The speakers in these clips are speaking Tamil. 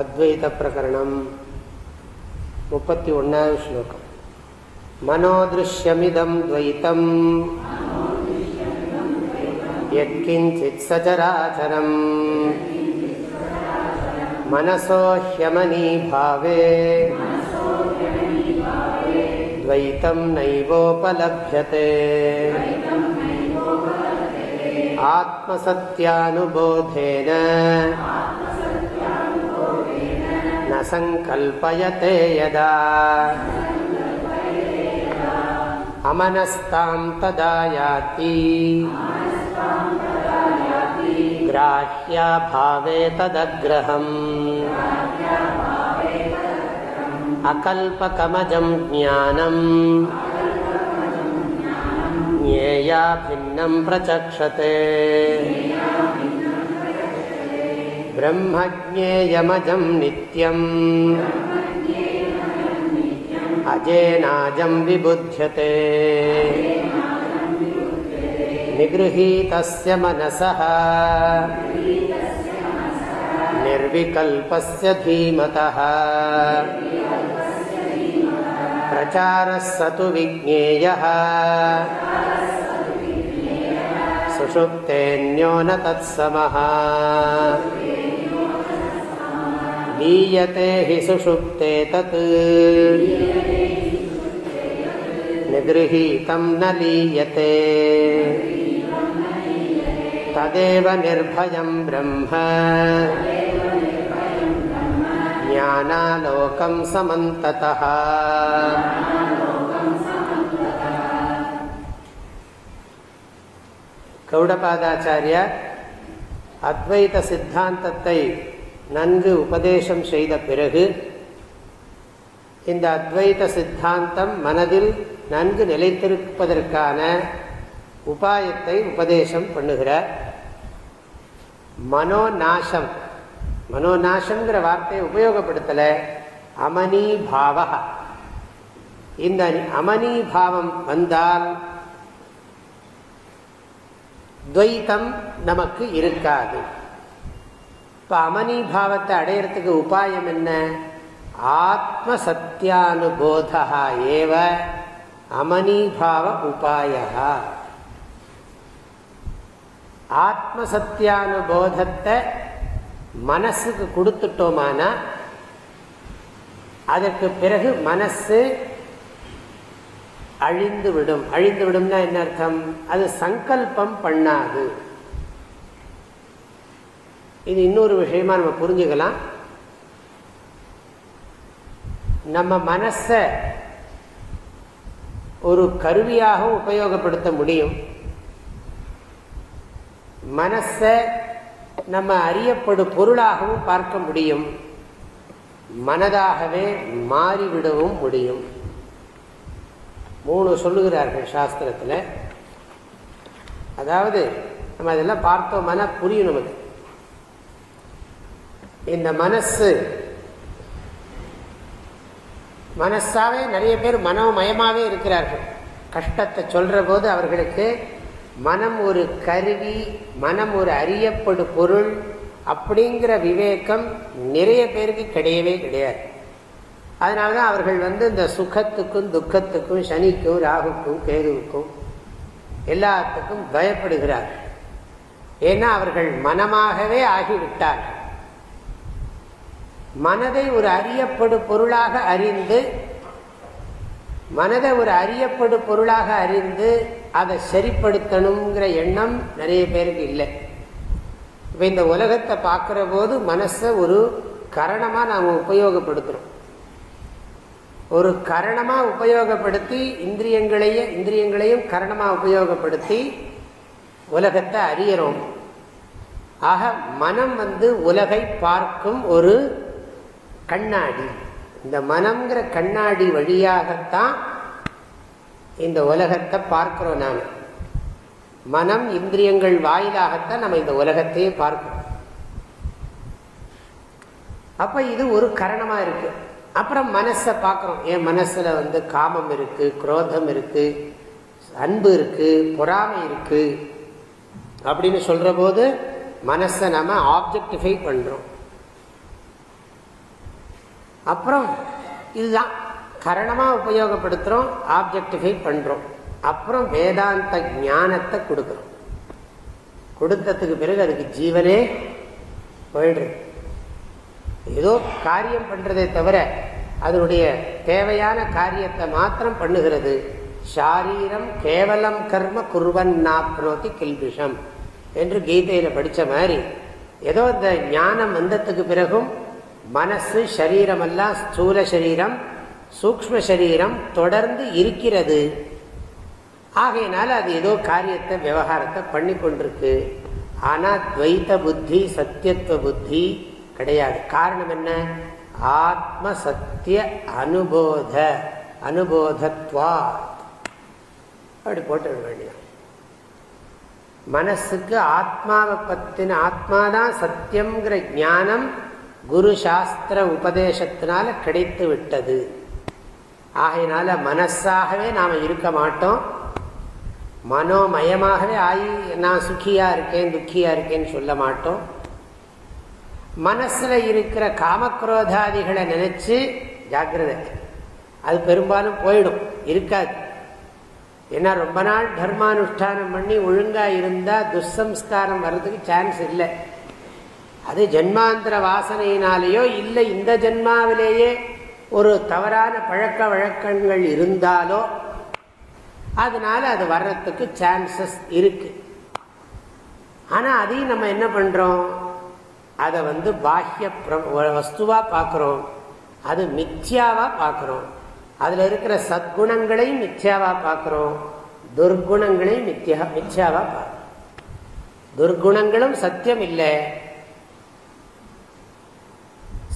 अद्वैतप्रकरणं मुपत्ति ओन्नाव श्लोकम् मनोदृश्यमिदं द्वैतम् यत्किञ्चित् सचराचरम् मनसो ह्यमनीभावे द्वैतं नैवोपलभ्यते आत्मसत्यानुबोधेन न सङ्कल्पयते यदा अमनस्तां तदा याति ग्राह्याभावे तदग्रहम् अकल्पकमजं ज्ञानम् ज्ञेया भिन्नं प्रचक्षते ब्रह्मज्ञेयमजं नित्यम् अजेनाजं विबुध्यते निगृहीतस्य मनसः निर्विकल्पस्य धीमतः प्रचारः स तु विज्ञेयः सुषुप्तेऽन्यो न तत्समः लीयते हि सुषुप्ते तत् निगृहीतं न लीयते तदेव निर्भयं ब्रह्म ज्ञानालोकं समन्ततः கௌடபாதாச்சாரியார் அத்வைத சித்தாந்தத்தை நன்கு உபதேசம் செய்த பிறகு இந்த அத்வைத சித்தாந்தம் மனதில் நன்கு நிலைத்திருப்பதற்கான உபாயத்தை உபதேசம் பண்ணுகிறார். மனோநாசம். மனோநாசங்கிற வார்த்தையை உபயோகப்படுத்தலை. அமனிபாவ இந்த அமனி பாவம் வந்தால் துவைத்தம் நமக்கு இருக்காது. இப்ப அமனி பாவத்தை அடையறதுக்கு உபாயம் என்ன? ஆத்ம சத்தியானுபோதா ஏவ அமனிபாவ உபாய ஆத்ம சத்தியானுபோதத்தை மனசுக்கு கொடுத்துட்டோமானா அதற்கு பிறகு மனசு அழிந்து விடும் அழிந்து விடும்னா என்ன அர்த்தம்? அது சங்கல்பம் பண்ணாது. இது இன்னொரு விஷயமா நம்ம புரிஞ்சுக்கலாம். நம்ம மனச ஒரு கருவியாகவும் உபயோகப்படுத்த முடியும். மனச நம்ம அறியப்படும் பொருளாகவும் பார்க்க முடியும். மனதாகவே மாறிவிடவும் முடியும். மூணு சொல்லுகிறார்கள் சாஸ்திரத்தில். அதாவது நம்ம அதெல்லாம் பார்த்தோம்னா புரியும் நமக்கு. இந்த மனசு. மனசாவே நிறைய பேர் மனோமயமாகவே இருக்கிறார்கள். கஷ்டத்தை சொல்ற போது அவர்களுக்கு மனம் ஒரு கருவி மனம் ஒரு அறியப்படு பொருள் அப்படிங்கிற விவேகம் நிறைய பேருக்கு கிடையவே கிடையாது. அதனாலதான் அவர்கள் வந்து இந்த சுகத்துக்கும் துக்கத்துக்கும் சனிக்கும் ராகுக்கும் கேதுவுக்கும் எல்லாத்துக்கும் பயப்படுகிறார்கள். ஏன்னா அவர்கள் மனமாகவே ஆகிவிட்டார்கள். மனதை ஒரு அறியப்படு பொருளாக அறிந்து மனதை ஒரு அறியப்படு பொருளாக அறிந்து அதை சரிப்படுத்தணுங்கிற எண்ணம் நிறைய பேருக்கு இல்லை. இப்போ இந்த உலகத்தை பார்க்குற போது மனசை ஒரு கரணமாக நாம் உபயோகப்படுத்துகிறோம் ஒரு கரணமாக உபயோகப்படுத்தி இந்திரியங்களையும் இந்திரியங்களையும் கரணமாக உபயோகப்படுத்தி உலகத்தை அறியறோம். ஆக மனம் வந்து உலகை பார்க்கும் ஒரு கண்ணாடி. இந்த மனம்ங்கிற கண்ணாடி வழியாகத்தான் இந்த உலகத்தை பார்க்கிறோம் நாம். மனம் இந்திரியங்கள் வாயிலாகத்தான் நம்ம இந்த உலகத்தையே பார்க்கிறோம். அப்ப இது ஒரு கரணமா இருக்கு. அப்புறம் மனசை பார்க்கிறோம். என் மனசுல வந்து காமம் இருக்கு குரோதம் இருக்கு அன்பு இருக்கு பொறாமை இருக்கு அப்படின்னு சொல்ற போது மனசை நம்ம ஆப்ஜெக்டிஃபை பண்றோம். அப்புறம் இதுதான். கரணமாக உபயோகப்படுத்துகிறோம் ஆப்ஜெக்டிஃபை பண்ணுறோம் அப்புறம் வேதாந்த ஞானத்தை கொடுக்குறோம். கொடுத்ததுக்கு பிறகு அதுக்கு ஜீவனே போயிடுறது ஏதோ காரியம் பண்ணுறதே தவிர அதனுடைய தேவையான காரியத்தை மாத்திரம் பண்ணுகிறது. ஷாரீரம் கேவலம் கர்ம குருவன் நாப்னோத்தி கில்பிஷம் என்று கீதையில் படித்த மாதிரி ஏதோ இந்த ஞானம் வந்ததுக்கு பிறகும் மனசு சரீரமெல்லாம் ஸ்தூல சரீரம் சூக்ம சரீரம் தொடர்ந்து இருக்கிறது. ஆகையினால அது ஏதோ காரியத்தை விவகாரத்தை பண்ணி கொண்டிருக்கு. ஆனால் துவைத்த புத்தி சத்தியத்துவ புத்தி கிடையாது. காரணம் என்ன? ஆத்ம சத்திய அனுபோத அனுபோதத்வா அப்படி போட்டு வேண்டியது மனசுக்கு ஆத்மாவை பத்தின ஆத்மாதான் சத்தியம்ங்கிற ஞானம் குரு சாஸ்திர உபதேசத்தினால கிடைத்து விட்டது. ஆகையினால மனசாகவே நாம் இருக்க மாட்டோம். மனோமயமாகவே ஆகி நான் சுக்கியாக இருக்கேன் துக்கியா இருக்கேன்னு சொல்ல மாட்டோம். மனசில் இருக்கிற காமக்ரோதாதிகளை நினைச்சு ஜாக்கிரதை. அது பெரும்பாலும் போயிடும். இருக்காது. ஏன்னா ரொம்ப நாள் தர்மானுஷ்டானம் பண்ணி ஒழுங்காக இருந்தால் துஸ்சம்ஸ்காரம் வர்றதுக்கு சான்ஸ் இல்லை. அது ஜென்மாந்திர வாசனையினாலேயோ இல்லை இந்த ஜென்மாவிலேயே ஒரு தவறான பழக்க வழக்கங்கள் இருந்தாலோ அதனால அது வர்றதுக்கு சான்சஸ் இருக்கு. ஆனால் அதையும் நம்ம என்ன பண்ணுறோம் அதை வந்து பாஹ்ய வஸ்துவாக பார்க்குறோம். அது மித்யாவாக பார்க்குறோம். அதில் இருக்கிற சத்குணங்களையும் மித்யாவாக பார்க்குறோம். துர்குணங்களையும் மித்யா மித்யாவாக பார்க்குறோம். துர்குணங்களும் சத்தியம் இல்லை.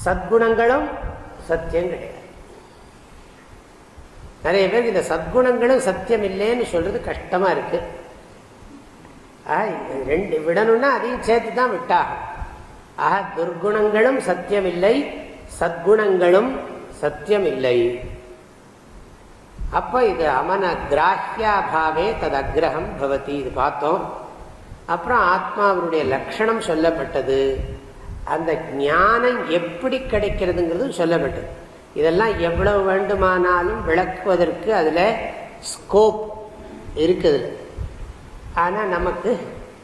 சத்குணங்களும் சத்தியம் கிடையாது. நிறைய பேருக்கு இந்த சத்குணங்களும் சத்தியம் இல்லைன்னு சொல்றது கஷ்டமா இருக்கு. ரெண்டு விடணும்னா அதையும் சேர்த்து தான் விட்டாகும். ஆக துர்குணங்களும் சத்தியம் இல்லை சத்குணங்களும் சத்தியம் இல்லை அப்ப இது அமன கிராஹியாபாவே தது அக்ரஹம் பவதி இது பார்த்தோம். அப்புறம் ஆத்மாவுடைய லட்சணம் சொல்லப்பட்டது. அந்த ஞானம் எப்படி கிடைக்கிறதுங்கிறது சொல்லப்பட்டது இதெல்லாம் எவ்வளவு வேண்டுமானாலும் விளக்குவதற்கு அதில் ஸ்கோப் இருக்குது. ஆனால் நமக்கு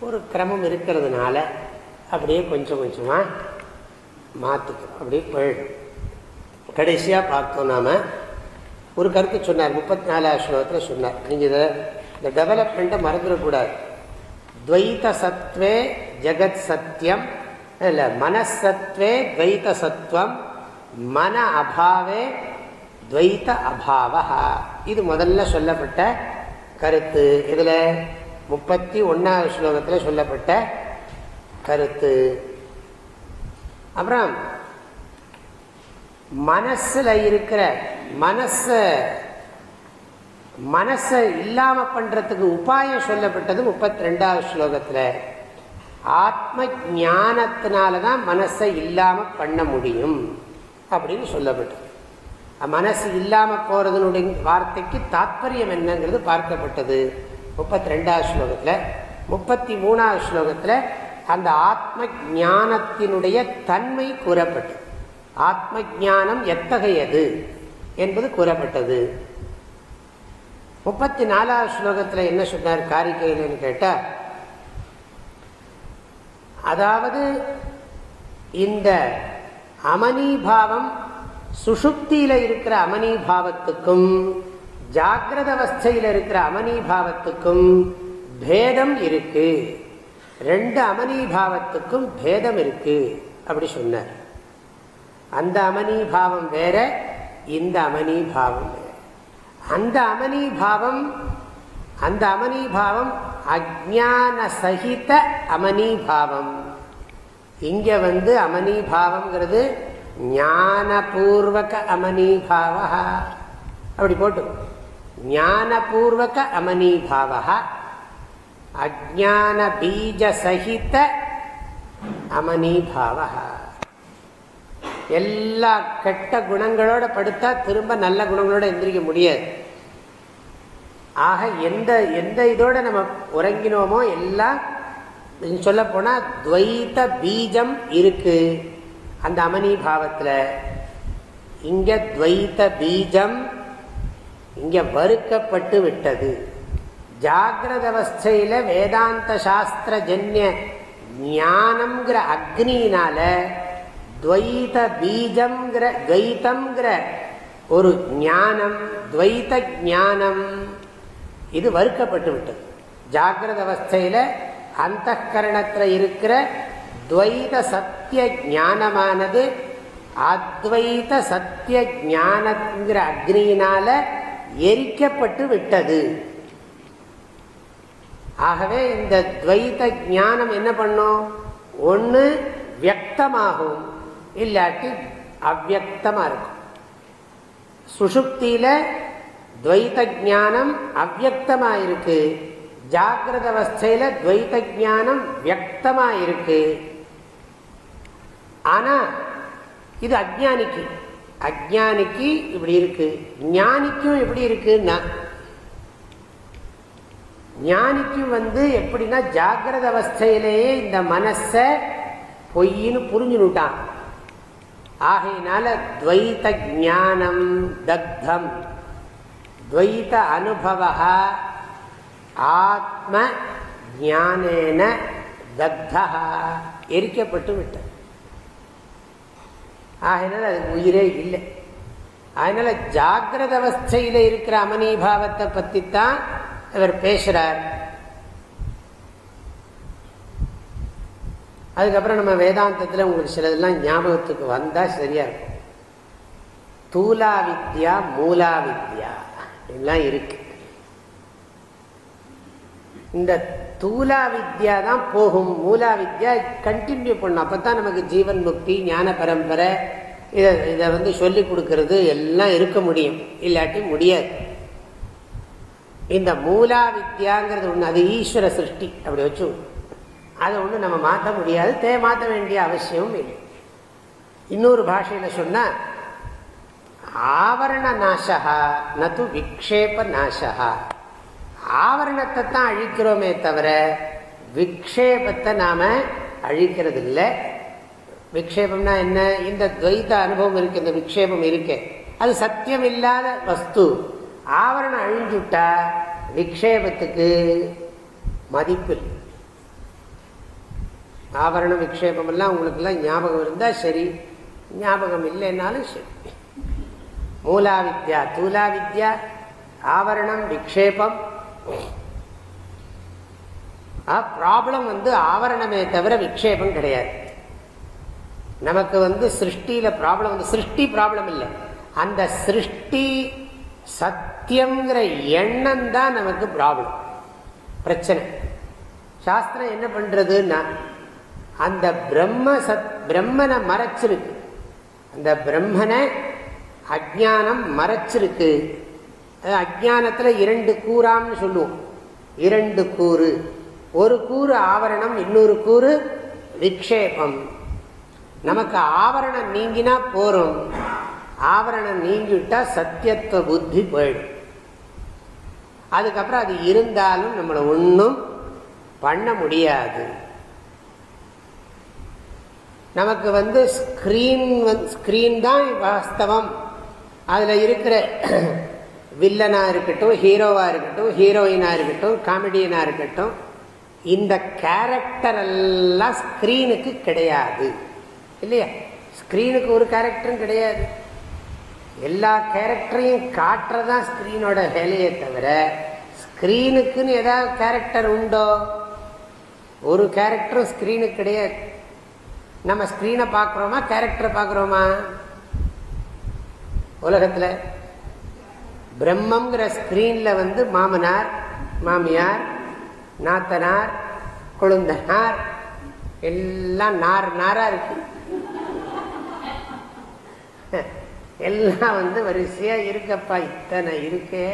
ஒரு கிரமம் இருக்கிறதுனால அப்படியே கொஞ்சம் கொஞ்சமாக மாற்றிக்கிறோம் அப்படியே போயிடும். கடைசியாக பார்த்தோம் நாம் ஒரு கருத்து சொன்னார் முப்பத்தி நாலாவது ஸ்லோகத்தில் சொன்னார். நீங்கள் இதை இந்த டெவலப்மெண்ட்டை மறந்துடக்கூடாது. துவைத்த சத்வே ஜெகத் சத்தியம் இல்லை மனசத்வே துவைத்த சத்துவம் மன அபாவே துவைத்த அபாவா இது முதல்ல சொல்லப்பட்ட கருத்து. இதில் முப்பத்தி ஒன்றாவது ஸ்லோகத்தில் சொல்லப்பட்ட கருத்து. அப்புறம் மனசுல இருக்கிற மனச மனசை இல்லாம பண்றதுக்கு உபாயம் சொல்லப்பட்டது முப்பத்தி ரெண்டாவது ஸ்லோகத்தில். ஆத்ம ஞானத்தினாலதான் மனசை இல்லாம பண்ண முடியும் அப்படின்னு சொல்லப்பட்டது. மனசு இல்லாம போறதனுடைய வார்த்தைக்கு தாத்பரியம் என்னங்கிறது பார்க்கப்பட்டது. முப்பத்தி ரெண்டாவது ஸ்லோகத்துல முப்பத்தி மூணாவது ஸ்லோகத்துல அந்த ஆத்ம ஞானத்தினுடைய தன்மை கூறப்பட்டது. ஆத்ம ஞானம் எத்தகையது என்பது கூறப்பட்டது. முப்பத்தி நாலாவது ஸ்லோகத்தில் என்ன சொன்னார் காரிக்கையில்னு கேட்டா அதாவது இந்த அமனிபாவம் சுஷுப்தியில இருக்கிற அமனிபாவத்துக்கும் ஜாகிரத அவஸ்தையில் இருக்கிற அமனிபாவத்துக்கும் பேதம் இருக்கு. ரெண்டு அமனிபாவத்துக்கும் பேதம் இருக்கு அப்படி சொன்னார். அந்த அமனிபாவம் வேற இந்த அமனிபாவம் வேற. அந்த அமனிபாவம் அந்த அமனிபாவம் அஜான சகித அமனிபாவம் இங்க வந்து அமனிபாவம்ங்கிறது ஞானபூர்வக அமனிபாவ அப்படி போட்டு. ஞானபூர்வக அமனிபாவ அஜான பீஜ சகித அமனிபாவ எல்லா கெட்ட குணங்களோட படுத்தா திரும்ப நல்ல குணங்களோட எந்திரிக்க முடியாது. ஆக எந்த எந்த இதோட நம்ம உறங்கினோமோ எல்லாம் சொல்ல போனா துவைத்த பீஜம் இருக்கு. அந்த அமனி பாவத்தில். இங்க துவைத்த பீஜம் இங்க வறுக்கப்பட்டு விட்டது. ஜாகிரத அவஸ்தையில வேதாந்த சாஸ்திர ஜன்ய ஞானம்ங்கிற அக்னியினால துவைத பீஜம்ங்கிற துவைத்தம்ங்கிற ஒரு ஞானம் துவைத்த ஞானம் இது வறுக்கப்பட்டு விட்டது ஜாகிரத அவஸ்தையில அந்த கரணத்தில் இருக்கிற துவைத சத்திய ஞானமானது அத்வைத சத்திய ஞானங்கிற அக்னியினால எரிக்கப்பட்டு விட்டது. ஆகவே இந்த துவைத ஞானம் என்ன பண்ணும்? ஒன்று வியக்தமாகும் இல்லாட்டி அவ்வக்தமாக இருக்கும். சுசுப்தியில துவைத ஜானம் அவ்வக்தமா இருக்கு ஜாகிரத அவஸ்தையில துவைத ஜானம் வியக்தமா இருக்கு ஆனா இது அஜானிக்கு அஜானிக்கு இப்படி இருக்கு. ஞானிக்கும் எப்படி இருக்குன்னா ஞானிக்கும் வந்து எப்படின்னா ஜாகிரத அவஸ்தையிலேயே இந்த மனச பொய்ன்னு புரிஞ்சுனுட்டான். ஆகையினால துவைத்த ஜானம் தக்தம். துவைத்த அனுபவ ஆத்ம ஞானேன தக்தா எரிக்கப்பட்டு விட்டது. ஆகினால் அதுக்கு உயிரே இல்லை. அதனால ஜாகிரத அவஸ்தையில் இருக்கிற அமனீபாவத்தை பற்றி தான் இவர் பேசுகிறார் அதுக்கப்புறம் நம்ம வேதாந்தத்தில் உங்களுக்கு சிலதெல்லாம் ஞாபகத்துக்கு வந்தால் சரியாக இருக்கும். தூலா வித்யா மூலா வித்யா எல்லாம் இருக்கு. இந்த தூலா வித்யா தான் போகும். மூலா வித்யா கண்டினியூ பண்ணும். அப்பதான் நமக்கு ஜீவன் முக்தி ஞான பரம்பரை இதை இதை வந்து சொல்லி கொடுக்கறது எல்லாம் இருக்க முடியும். இல்லாட்டி முடியாது. இந்த மூலா வித்யாங்கிறது ஒன்று அது ஈஸ்வர சிருஷ்டி. அப்படி வச்சு அதை ஒன்று நம்ம மாற்ற முடியாது. தே மாற்ற வேண்டிய அவசியமும் இல்லை. இன்னொரு பாஷையில் சொன்னால் ஆவரண நாசகா நது விக்ஷேப நாசகா ஆவரணத்தை தான் அழிக்கிறோமே தவிர விக்ஷேபத்தை நாம அழிக்கிறது இல்லை விக்ஷேபம்னா என்ன? இந்த துவைத்த அனுபவம் இருக்கு இந்த விக்ஷேபம் இருக்கு. அது சத்தியம் இல்லாத வஸ்து. ஆவரணம் அழிஞ்சுட்டா விக்ஷேபத்துக்கு மதிப்பு ஆவரணம் விக்ஷேபம் எல்லாம் உங்களுக்கு எல்லாம் ஞாபகம் இருந்தா சரி. ஞாபகம் இல்லைன்னாலும் சரி. மூலா வித்யா தூலா வித்யா ஆவரணம் விக்ஷேபம். ப்ராப்ளம் வந்து ஆவரணமே தவிர விக்ஷேபம் கிடையாது. நமக்கு வந்து சிருஷ்டியில ப்ராப்ளம் வந்து சிருஷ்டி ப்ராப்ளம் இல்லை. அந்த சிருஷ்டி சத்தியங்கிற எண்ணம் தான் நமக்கு ப்ராப்ளம் பிரச்சனை. சாஸ்திரம் என்ன பண்றதுன்னா அந்த பிரம்ம சத் பிரம்மனை மறைச்சிருக்கு. அந்த பிரம்மனை அஜானம் மறைச்சிருக்கு. அஜானத்தில் இரண்டு கூறாம்னு சொல்லுவோம். இரண்டு கூறு. ஒரு கூறு ஆவரணம் இன்னொரு கூறு விக்ஷேபம். நமக்கு ஆவரணம் நீங்கினா போறோம். ஆவரணம் நீங்கிவிட்டா சத்தியத்துவ புத்தி போயிடும். அதுக்கப்புறம் அது இருந்தாலும் நம்மளை ஒன்றும் பண்ண முடியாது. நமக்கு வந்து ஸ்கிரீன் ஸ்கிரீன் தான் வாஸ்தவம். அதில் இருக்கிற வில்லனாக இருக்கட்டும் ஹீரோவாக இருக்கட்டும் ஹீரோயினாக இருக்கட்டும் காமெடியனாக இருக்கட்டும் இந்த கேரக்டர் எல்லாம் ஸ்க்ரீனுக்கு கிடையாது. இல்லையா? ஸ்க்ரீனுக்கு ஒரு கேரக்டரும் கிடையாது. எல்லா கேரக்டரையும் காட்டுறதான் ஸ்க்ரீனோட வேலையே தவிர ஸ்க்ரீனுக்குன்னு ஏதாவது கேரக்டர் உண்டோ? ஒரு கேரக்டரும் ஸ்க்ரீனுக்கு கிடையாது. நம்ம ஸ்க்ரீனை பார்க்குறோமா கேரக்டரை பார்க்குறோமா? உலகத்தில் பிரம்மங்கிற ஸ்கிரீனில் வந்து மாமனார் மாமியார் நாத்தனார் கொழுந்தனார் எல்லாம் நார் நாரா இருக்கு. எல்லாம் வந்து வரிசையா இருக்கப்பா இத்தனை இருக்கே.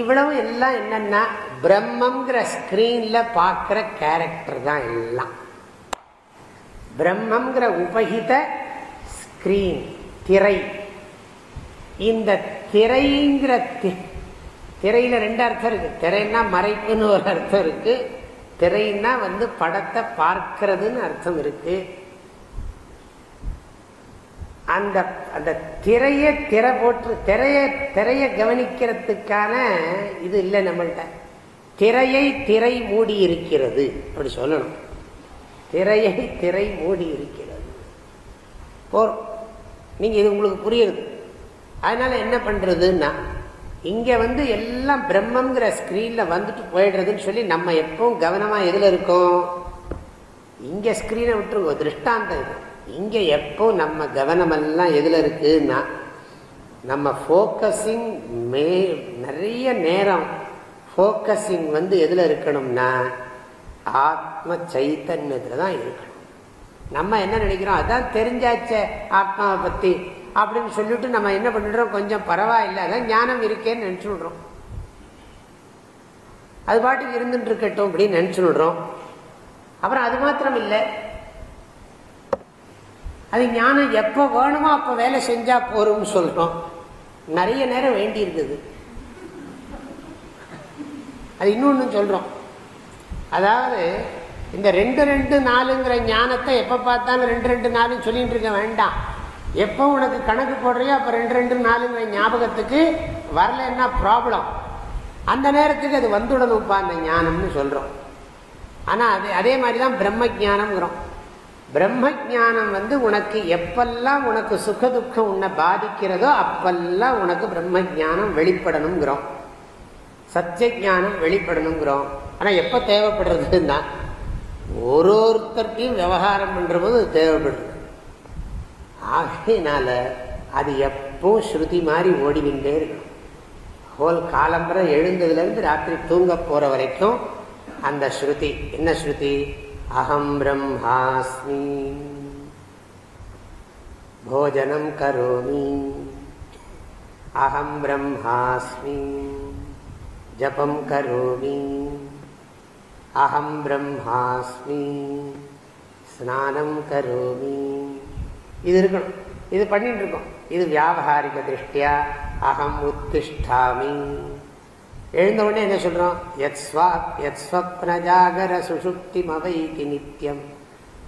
இவ்வளவு எல்லாம் என்னன்னா பிரம்மங்கிற ஸ்கிரீன்ல பார்க்கிற கேரக்டர் தான் எல்லாம். பிரம்மங்கிற உபகித ஸ்கிரீன் திரை. இந்த திரைங்கிற திரையில ரெண்டு அர்த்தம் இருக்கு. திரைன்னா மறைப்புன்னு ஒரு அர்த்தம் இருக்கு. திரைன்னா வந்து படத்தை பார்க்கறதுன்னு அர்த்தம் இருக்கு. அந்த அந்த திரைய திரை போட்டு திரைய திரைய கவனிக்கிறதுக்கான இது இல்லை நம்மள்கிட்ட திரையை திரை மூடி இருக்கிறது. அப்படி சொல்லணும். திரையை திரை மூடி இருக்கிறது. நீங்கள் இது உங்களுக்கு புரியுது. அதனால் என்ன பண்ணுறதுன்னா இங்கே வந்து எல்லாம் பிரம்மங்கிற ஸ்க்ரீனில் வந்துட்டு போயிடுறதுன்னு சொல்லி நம்ம எப்பவும் கவனமாக எதில் இருக்கோம்? இங்கே ஸ்க்ரீனை விட்டுருங்க. திருஷ்டாந்தம் இது. இங்கே எப்போ நம்ம கவனமெல்லாம் எதில் இருக்குதுன்னா இருக்குன்னா நம்ம ஃபோக்கஸிங் மே நிறைய நேரம் ஃபோக்கஸிங் வந்து எதில் இருக்கணும்னா ஆத்ம சைத்தன்யத்தில் தான் இருக்கணும். நம்ம என்ன நினைக்கிறோம்? அதான் தெரிஞ்சாச்ச ஆத்மாவை பற்றி அப்படின்னு சொல்லிட்டு நம்ம என்ன பண்ணிடுறோம் கொஞ்சம் பரவாயில்ல. அதான் ஞானம் இருக்கேன்னு நினச்சி விடுறோம். அது பாட்டுக்கு இருந்துட்டு இருக்கட்டும் அப்படின்னு நினச்சி விடுறோம். அப்புறம் அது மாத்திரம் இல்லை. அது ஞானம் எப்போ வேணுமோ அப்போ வேலை செஞ்சால் போறோம்னு சொல்கிறோம் நிறைய நேரம் வேண்டி இருக்குது. அது இன்னொன்று சொல்கிறோம் அதாவது இந்த ரெண்டு ரெண்டு நாலுங்கிற ஞானத்தை எப்போ பார்த்தாலும் ரெண்டு ரெண்டு நாலுன்னு சொல்லிட்டு இருக்க வேண்டாம். எப்போ உனக்கு கணக்கு போடுறியோ அப்போ ரெண்டு ரெண்டு நாலுங்கிற ஞாபகத்துக்கு வரல என்ன ப்ராப்ளம் அந்த நேரத்துக்கு அது வந்துடணும்ப்பா அந்த ஞானம்னு சொல்கிறோம் ஆனால் அது அதே மாதிரி தான் பிரம்ம ஜானம்ங்கிறோம் பிரம்ம ஜானம் வந்து உனக்கு எப்பெல்லாம் உனக்கு சுக துக்கம் உன்னை பாதிக்கிறதோ அப்பெல்லாம் உனக்கு பிரம்ம ஜானம் வெளிப்படணுங்கிறோம் சத்திய ஜானம் வெளிப்படணுங்கிறோம். ஆனால் எப்போ தேவைப்படுறதுன்னா ஒரு ஒருத்தர்கிட்டையும் விவகாரம் பண்ணுற போது தேவைப்படுது. ஆகையினால அது எப்போ ஸ்ருதி மாதிரி ஓடிவிட்டே இருக்கும். ஹோல் காலம்பரை எழுந்ததுலேருந்து ராத்திரி தூங்க போகிற வரைக்கும் அந்த ஸ்ருதி. என்ன ஸ்ருதி? அகம் பிரம்மாஸ்மி. போஜனம் கரோமி. அகம் பிரம்மாஸ்மி. ஜபம் கரோமி. அகம் பிரம்மாஸ்மி ஸ்நானம் கரோமி இது இருக்கணும். இது பண்ணிட்டு இருக்கோம் இது வியாபகாரிக திருஷ்டியா? அகம் உத்திஷ்டாமி. எழுந்த உடனே என்ன சொல்றோம்? எத் ஸ்வா எத் ஸ்வப்ன ஜாகர சுஷுப்தி மவைதி நித்தியம்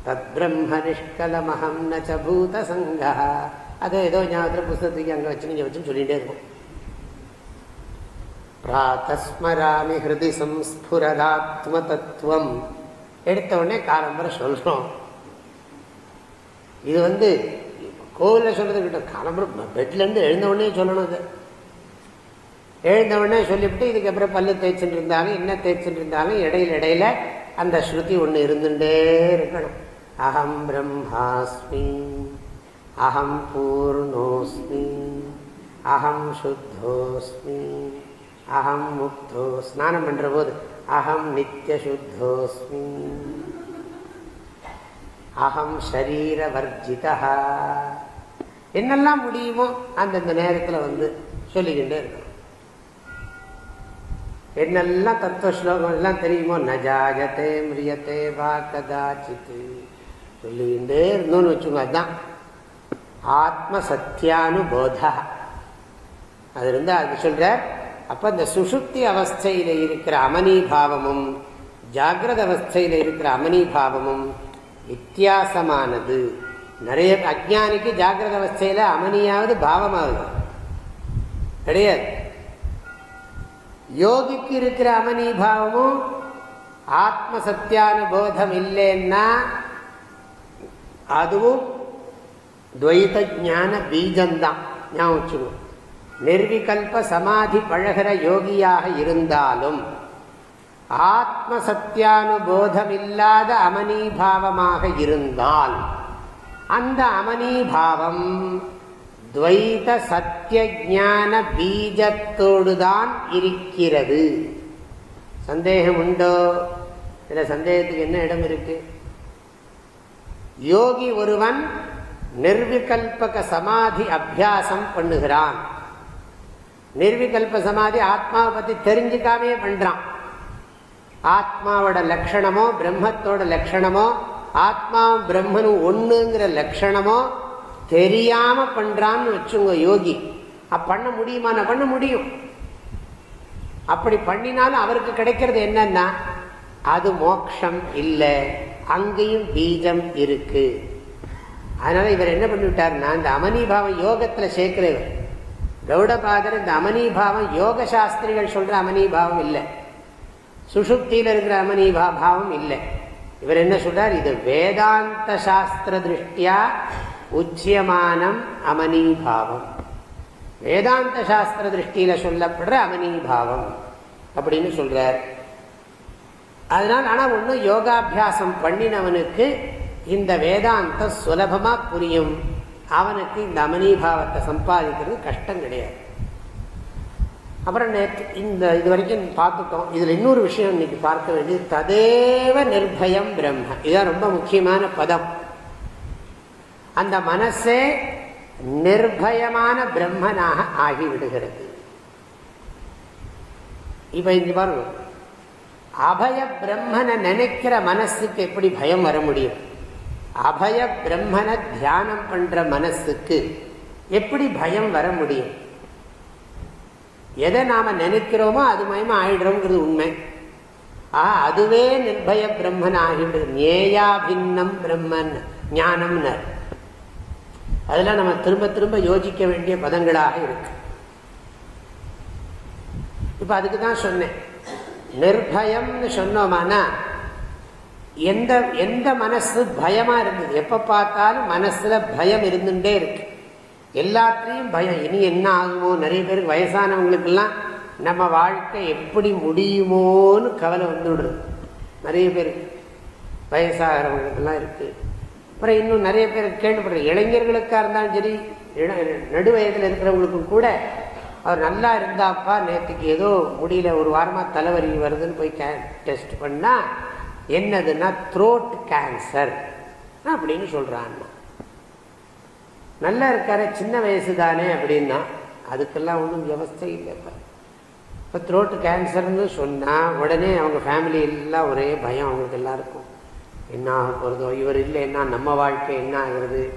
தத் பிரம்ம நிஷ்கலமஹம் நச்ச பூத சங்கா அதை ஏதோ ஞாபகத்தில் புஸ்தகத்துக்கு அங்கே வச்சு நீங்கள் வச்சுன்னு சொல்லிகிட்டே இருக்கும். பிராத்தஸ்மராமி ஹிருதி சம்ஸ்புரதாத்ம தத்துவம் எடுத்த உடனே காலம்பரை சொல்கிறோம் இது வந்து கோவிலில் சொல்கிறது கிட்ட காலம்பரம் பெட்லேருந்து எழுந்த உடனே சொல்லணும் அது எழுந்த உடனே சொல்லிவிட்டு இதுக்கப்புறம் பல்லு தேய்ச்சிட்டு இருந்தாலும் என்ன தேய்ச்சிட்டு இருந்தாலும் இடையில இடையில அந்த ஸ்ருதி ஒன்று இருந்துட்டே இருக்கணும். அகம் பிரம்மாஸ்மி அகம் பூர்ணோஸ்மி அகம் சுத்தோஸ்மி. அகம் முக்தோ ஸ்நானம் பண்ற போது அகம் நித்தியசுத்தோஸ்மி அகம் ஷரீர வர்ஜிதா. என்னெல்லாம் முடியுமோ அந்தந்த நேரத்தில் வந்து சொல்லிக்கிட்டே இருக்கணும். என்னெல்லாம் தத்துவ ஸ்லோகம் எல்லாம் தெரியுமோ? நஜாஜத்தே மிரியத்தே வா கதாச்சித்து சொல்லிக்கிட்டே இருந்தோம்னு வச்சுக்கோங்க அதுதான் ஆத்ம சத்தியானுபோதா அது இருந்தால் அது சொல்ற அப்ப இந்த சுசுப்தி அவஸ்தையில இருக்கிற அமனிபாவமும் ஜாகிரத அவஸ்தையில இருக்கிற அமனிபாவமும் வித்தியாசமானது. நிறைய அஜானிக்கு ஜாகிரத அவஸ்தையில அமனியாவது பாவமாகுது கிடையாது. யோகிக்கு இருக்கிற அமனிபாவமும் ஆத்ம சத்தியானுபோதம் இல்லைன்னா அதுவும் துவைத ஜான பீஜம்தான் ஞாபகம் வச்சுக்கணும் நிர்விகல்ப சமாதி பழகிற யோகியாக இருந்தாலும் ஆத்ம சத்தியானுபோதம் இல்லாத அமனீபாவமாக இருந்தால் அந்த அமனீபாவம் துவைத சத்திய ஞான பீஜத்தோடுதான் இருக்கிறது. சந்தேகம் உண்டோ இதுல சந்தேகத்துக்கு என்ன இடம் இருக்கு? யோகி ஒருவன் நிர்விகல்பக சமாதி அபியாசம் பண்ணுகிறான். நிர்விகல்ப சமாதி ஆத்மாவை பத்தி தெரிஞ்சுக்காமே பண்றான். ஆத்மாவோட லட்சணமோ பிரம்மத்தோட லட்சணமோ ஆத்மாவும் பிரம்மனும் ஒண்ணுங்கிற லட்சணமோ தெரியாம பண்றான்னு வச்சுங்க யோகி. பண்ண முடியுமா? நான் பண்ண முடியும். அப்படி பண்ணினாலும் அவருக்கு கிடைக்கிறது என்னன்னா அது மோக்ஷம் இல்லை. அங்கேயும் பீஜம் இருக்கு. அதனால இவர் என்ன பண்ணிவிட்டாருன்னா இந்த அமனிபாவம் யோகத்தில் சேர்க்கிறவர். கௌடபாதர் இந்த அமனிபாவம் யோக சாஸ்திரிகள் சொல்ற அமனிபாவம் இல்லை. சுஷுப்தியில் இருக்கிற அமனிபா பாவம் இல்லை. இவர் என்ன சொல்றார்? இது வேதாந்த சாஸ்திர திருஷ்டியா உச்சியமானம் அமனிபாவம். வேதாந்த சாஸ்திர திருஷ்டியில சொல்லப்படுற அமனிபாவம் அப்படின்னு சொல்றார். அதனால் ஆனால் ஒன்று யோகாபியாசம் பண்ணினவனுக்கு இந்த வேதாந்தம் சுலபமாக புரியும். அவனுக்கு இந்த அமனீபாவத்தை சம்பாதிக்கிறது கஷ்டம் கிடையாது. அப்புறம் நேற்று இந்த இது வரைக்கும் பார்த்துட்டோம். இதில் இன்னொரு விஷயம் இன்னைக்கு பார்க்க வேண்டியது ததேவ நிர்பயம் பிரம்ம. இதுதான் ரொம்ப முக்கியமான பதம். அந்த மனசே நிர்பயமான பிரம்மனாக ஆகிவிடுகிறது. இப்போ இங்கே பாருங்க. அபய பிரம்மனை நினைக்கிற மனசுக்கு எப்படி பயம் வர முடியும்? அபய பிரம்மனை தியானம் பண்ற மனசுக்கு எப்படி பயம் வர முடியும்? எதை நாம நினைக்கிறோமோ அது மயமா ஆயிடுறோங்கிறது உண்மை. ஆ அதுவே நிர்பய பிரம்மன் ஆகிடுது நேயா பின்னம் பிரம்மன் ஞானம்னர். அதெல்லாம் நம்ம திரும்ப திரும்ப யோசிக்க வேண்டிய பதங்களாக இருக்கு. இப்ப அதுக்கு தான் சொன்னேன். நிர்பயம்னு சொன்னோமானா எந்த எந்த மனசு பயமா இருந்தது? எப்ப பார்த்தாலும் மனசுல பயம் இருந்துட்டே இருக்கு. எல்லாத்துலேயும் பயம். இனி என்ன ஆகுமோ? நிறைய பேருக்கு வயசானவங்களுக்கெல்லாம் நம்ம வாழ்க்கை எப்படி முடியுமோன்னு கவலை வந்துடுறது நிறைய பேருக்கு வயசாகிறவங்களுக்கெல்லாம் இருக்கு. அப்புறம் இன்னும் நிறைய பேர் கேள்விப்படுற இளைஞர்களுக்காக இருந்தாலும் சரி நடு வயதில் இருக்கிறவங்களுக்கும் கூட அவர் நல்லா இருந்தாப்பா நேற்றுக்கு ஏதோ முடியல ஒரு வாரமாக தலைவலி வருதுன்னு போய் கே டெஸ்ட் பண்ணால் என்னதுன்னா த்ரோட் கேன்சர் அப்படின்னு சொல்கிறான்னா நல்லா இருக்காரு சின்ன வயசு தானே அப்படின்னா அதுக்கெல்லாம் ஒன்றும் வியவஸ்தை இல்லை இப்போ. இப்போ த்ரோட்டு கேன்சர்னு சொன்னால் உடனே அவங்க ஃபேமிலி எல்லாம் ஒரே பயம் அவங்களுக்கு எல்லாருக்கும். என்ன ஆக போகிறதோ இவர் இல்லைன்னா நம்ம வாழ்க்கை என்ன ஆகிறது?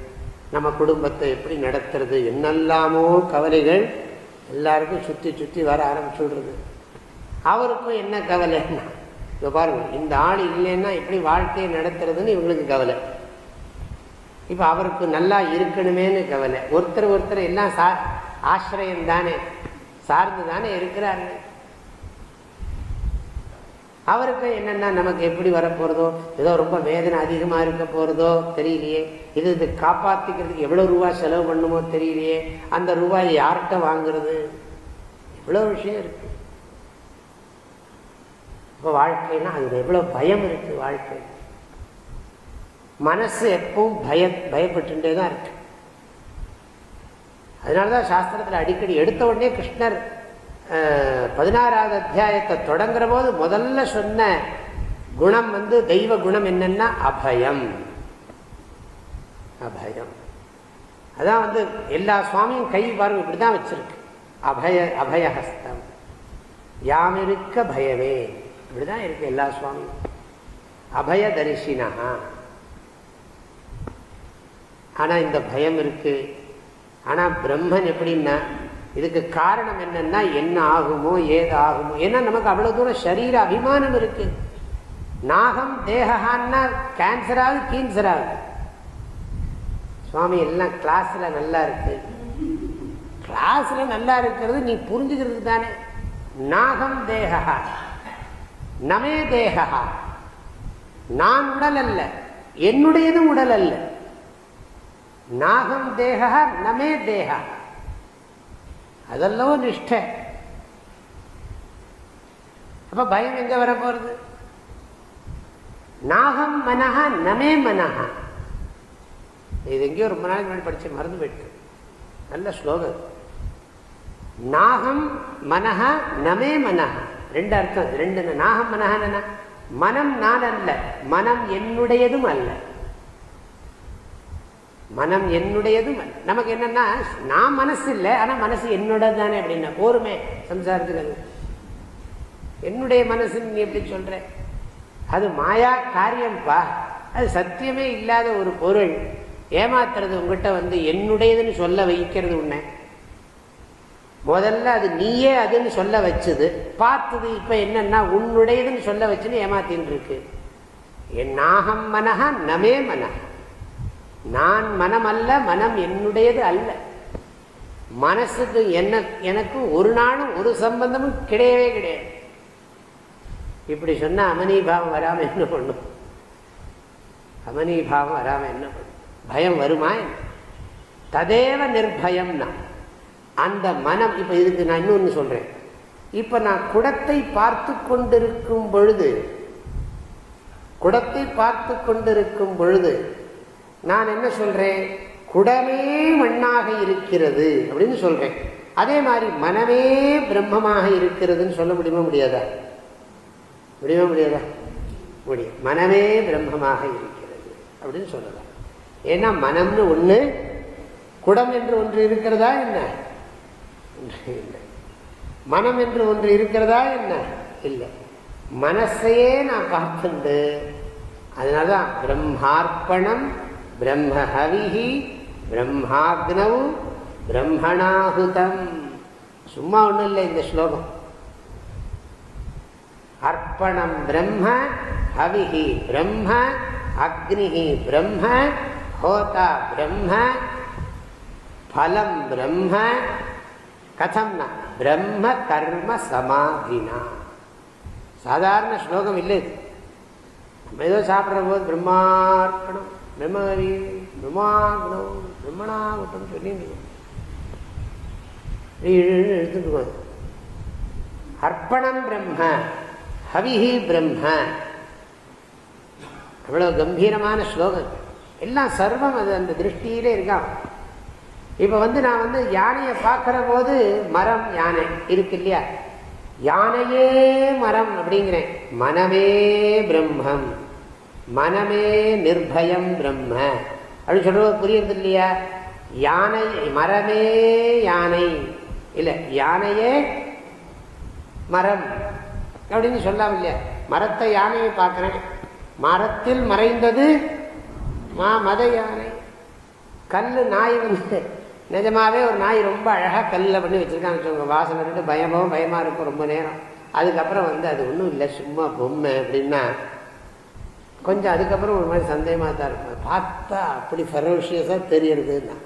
நம்ம குடும்பத்தை எப்படி நடத்துறது? என்னெல்லாமோ கவலைகள் எல்லாருக்கும் சுற்றி சுற்றி வர ஆரம்பிச்சுடுறது. அவருக்கும் என்ன கவலைன்னா இப்போ பாருங்கள் இந்த ஆள் இல்லைன்னா எப்படி வாழ்க்கையை நடத்துறதுன்னு இவங்களுக்கு கவலை. இப்போ அவருக்கு நல்லா இருக்கணுமேனு கவலை. ஒருத்தர் ஒருத்தர் எல்லாம் சா ஆசிரியம் தானே சார்ந்து தானே இருக்கிறாரு அவருக்கு என்னென்னா நமக்கு எப்படி வரப்போகிறதோ ஏதோ ரொம்ப வேதனை அதிகமாக இருக்க போகிறதோ தெரியலையே. இது இது காப்பாற்றிக்கிறதுக்கு எவ்வளோ ரூபாய் செலவு பண்ணுமோ தெரியலையே. அந்த ரூபாய் யார்கிட்ட வாங்குறது? எவ்வளோ விஷயம் இருக்குது இப்போ வாழ்க்கைன்னா அதில் எவ்வளவு பயம் இருக்கு வாழ்க்கை. மனசு எப்பவும் பய பயப்பட்டுட்டே தான் இருக்கு. அதனாலதான் சாஸ்திரத்தில் அடிக்கடி எடுத்த உடனே கிருஷ்ணர் பதினாறாவது அத்தியாயத்தை தொடங்குற போது முதல்ல சொன்ன குணம் வந்து தெய்வ குணம் என்னன்னா அபயம். அபயம். அதான் வந்து எல்லா சுவாமியும் கை பாருங்க இப்படிதான் வச்சிருக்கு. அபய அபயஹஸ்தம். யாமிருக்க பயமே இப்படிதான் இருக்கு எல்லா சுவாமியும் அபய தரிசினா ஆனா இந்த பயம் இருக்கு. ஆனா பிரம்மன் எப்படின்னா இதுக்கு காரணம் என்னன்னா என்ன ஆகுமோ ஏது ஆகுமோ. ஏன்னா நமக்கு அவ்வளவு தூரம் சரீர அபிமானம் இருக்கு. நாகம் தேகான்னா கேன்சர் ஆகுது கீன்சர் ஆகுது. சுவாமி எல்லாம் கிளாஸ்ல நல்லா இருக்கு. கிளாஸ்ல நல்லா இருக்கிறது நீ புரிஞ்சுக்கிறது தானே. நாகம் தேகா நமே தேகா. நான் உடல் அல்ல. என்னுடையதும் உடல் அல்ல. நாகம் தேகா நமே தேகா. அதெல்லாம் நிஷ்ட. அப்ப பயம் எங்க வர போறது நாகம் மனஹா நமே மனஹா. இது எங்கேயோ ரொம்ப நாளைக்கு முன்னாடி படிச்சு மறந்து போயிட்டு. நல்ல ஸ்லோகம். நாகம் மனஹா நமே மனஹா. ரெண்டு அர்த்தம் ரெண்டு நாகம் மனஹன மனம் நான் அல்ல மனம் என்னுடையதும் அல்ல. மனம் என்னுடையதும் நமக்கு என்னன்னா நான் மனசு இல்லை ஆனா மனசு என்னோட தானே அப்படின்னா போருமே சம்சாரத்துக்கு அது. என்னுடைய மனசுன்னு நீ எப்படி சொல்ற? அது மாயா காரியம்ப்பா அது சத்தியமே இல்லாத ஒரு பொருள். ஏமாத்துறது உங்ககிட்ட வந்து என்னுடையதுன்னு சொல்ல வைக்கிறது உன்னை. முதல்ல அது நீயே அதுன்னு சொல்ல வச்சது. பார்த்தது இப்ப என்னன்னா உன்னுடையதுன்னு சொல்ல வச்சுன்னு ஏமாத்தின்னு இருக்கு என் நாகம் மனஹா நமே மனஹா. நான் மனம் அல்ல மனம் என்னுடையது அல்ல. மனசுக்கு என்ன எனக்கு ஒரு நாளும் ஒரு சம்பந்தமும் கிடையவே கிடையாது. இப்படி சொன்னா அமனிபாவம் வராம என்ன பண்ணும்? அமனிபாவம் வராம என்ன பண்ணும்? பயம் வருமா ததேவ நிர்பயம்னா அந்த மனம் இப்ப இதுக்கு நான் இன்னொன்று சொல்றேன். இப்ப நான் குடத்தை பார்த்து கொண்டிருக்கும் பொழுது குடத்தை பார்த்து கொண்டிருக்கும் பொழுது நான் என்ன சொல்றேன்? குடமே மண்ணாக இருக்கிறது அப்படின்னு சொல்றேன். அதே மாதிரி மனமே பிரம்மமாக இருக்கிறதுன்னு சொல்ல முடியுமா முடியாதா? முடியுமா முடியாதா? முடியும். மனமே பிரம்மமாக இருக்கிறது அப்படின்னு சொல்லலாம் ஏன்னா மனம்னு ஒன்று குடம் என்று ஒன்று இருக்கிறதா என்ன? இல்லை. மனம் என்று ஒன்று இருக்கிறதா என்ன? இல்லை. மனசையே நான் பார்த்துண்டு அதனாலதான் பிரம்மார்ப்பணம் பிரம்ம ஹவிஹி பிரம்மாக்னவு பிரம்மணாகுதம். சும்மா ஒன்றும் இல்லை இந்த ஸ்லோகம். அர்ப்பணம் பிரம்ம ஹவிஹி பிரம்ம அக்னிஹி பிரம்ம ஹோதா பிரம்ம பலம் பிரம்ம கதம்னா பிரம்ம கர்ம சமாதினா. சாதாரண ஸ்லோகம் இல்லை இது. நம்ம ஏதோ சாப்பிட்ற போது பிரம்மார்ப்பணம் பிரம்மகரி பிரம்மாகணம் பிரம்மணாகட்டம் சொல்லி எடுத்துட்டு அர்ப்பணம் பிரம்ம ஹவிஹி பிரம்ம. அவ்வளோ கம்பீரமான ஸ்லோகம். எல்லாம் சர்வம் அது அந்த திருஷ்டியிலே இருக்கான் இப்போ வந்து நான் வந்து யானையை பார்க்குற போது மரம் யானை இருக்கு இல்லையா? யானையே மரம் அப்படிங்கிறேன். மனமே பிரம்மம். மனமே நிர்பயம் பிரம்ம. அப்படின்னு சொல்றது புரியுது இல்லையா? யானை மரமே யானை. இல்லை யானையே மரம் அப்படின்னு சொல்லாம இல்லையா? மரத்தை யானையை பார்க்குறேன். மரத்தில் மறைந்தது மா மத யானை. கல் நாய் வந்து நிஜமாவே ஒரு நாய் ரொம்ப அழகாக கல்லில் பண்ணி வச்சுருக்கான்னு வச்சுக்கோங்க. வாசனை விட்டு பயமாவும் பயமாக இருக்கும் ரொம்ப நேரம். அதுக்கப்புறம் வந்து அது ஒன்றும் இல்லை சும்மா பொம்மை அப்படின்னா கொஞ்சம் அதுக்கப்புறம் ஒரு மாதிரி சந்தேகமாக தான் இருக்கும். பார்த்தா அப்படி ஃபெரோஷியஸாக தெரியறதுன்னா.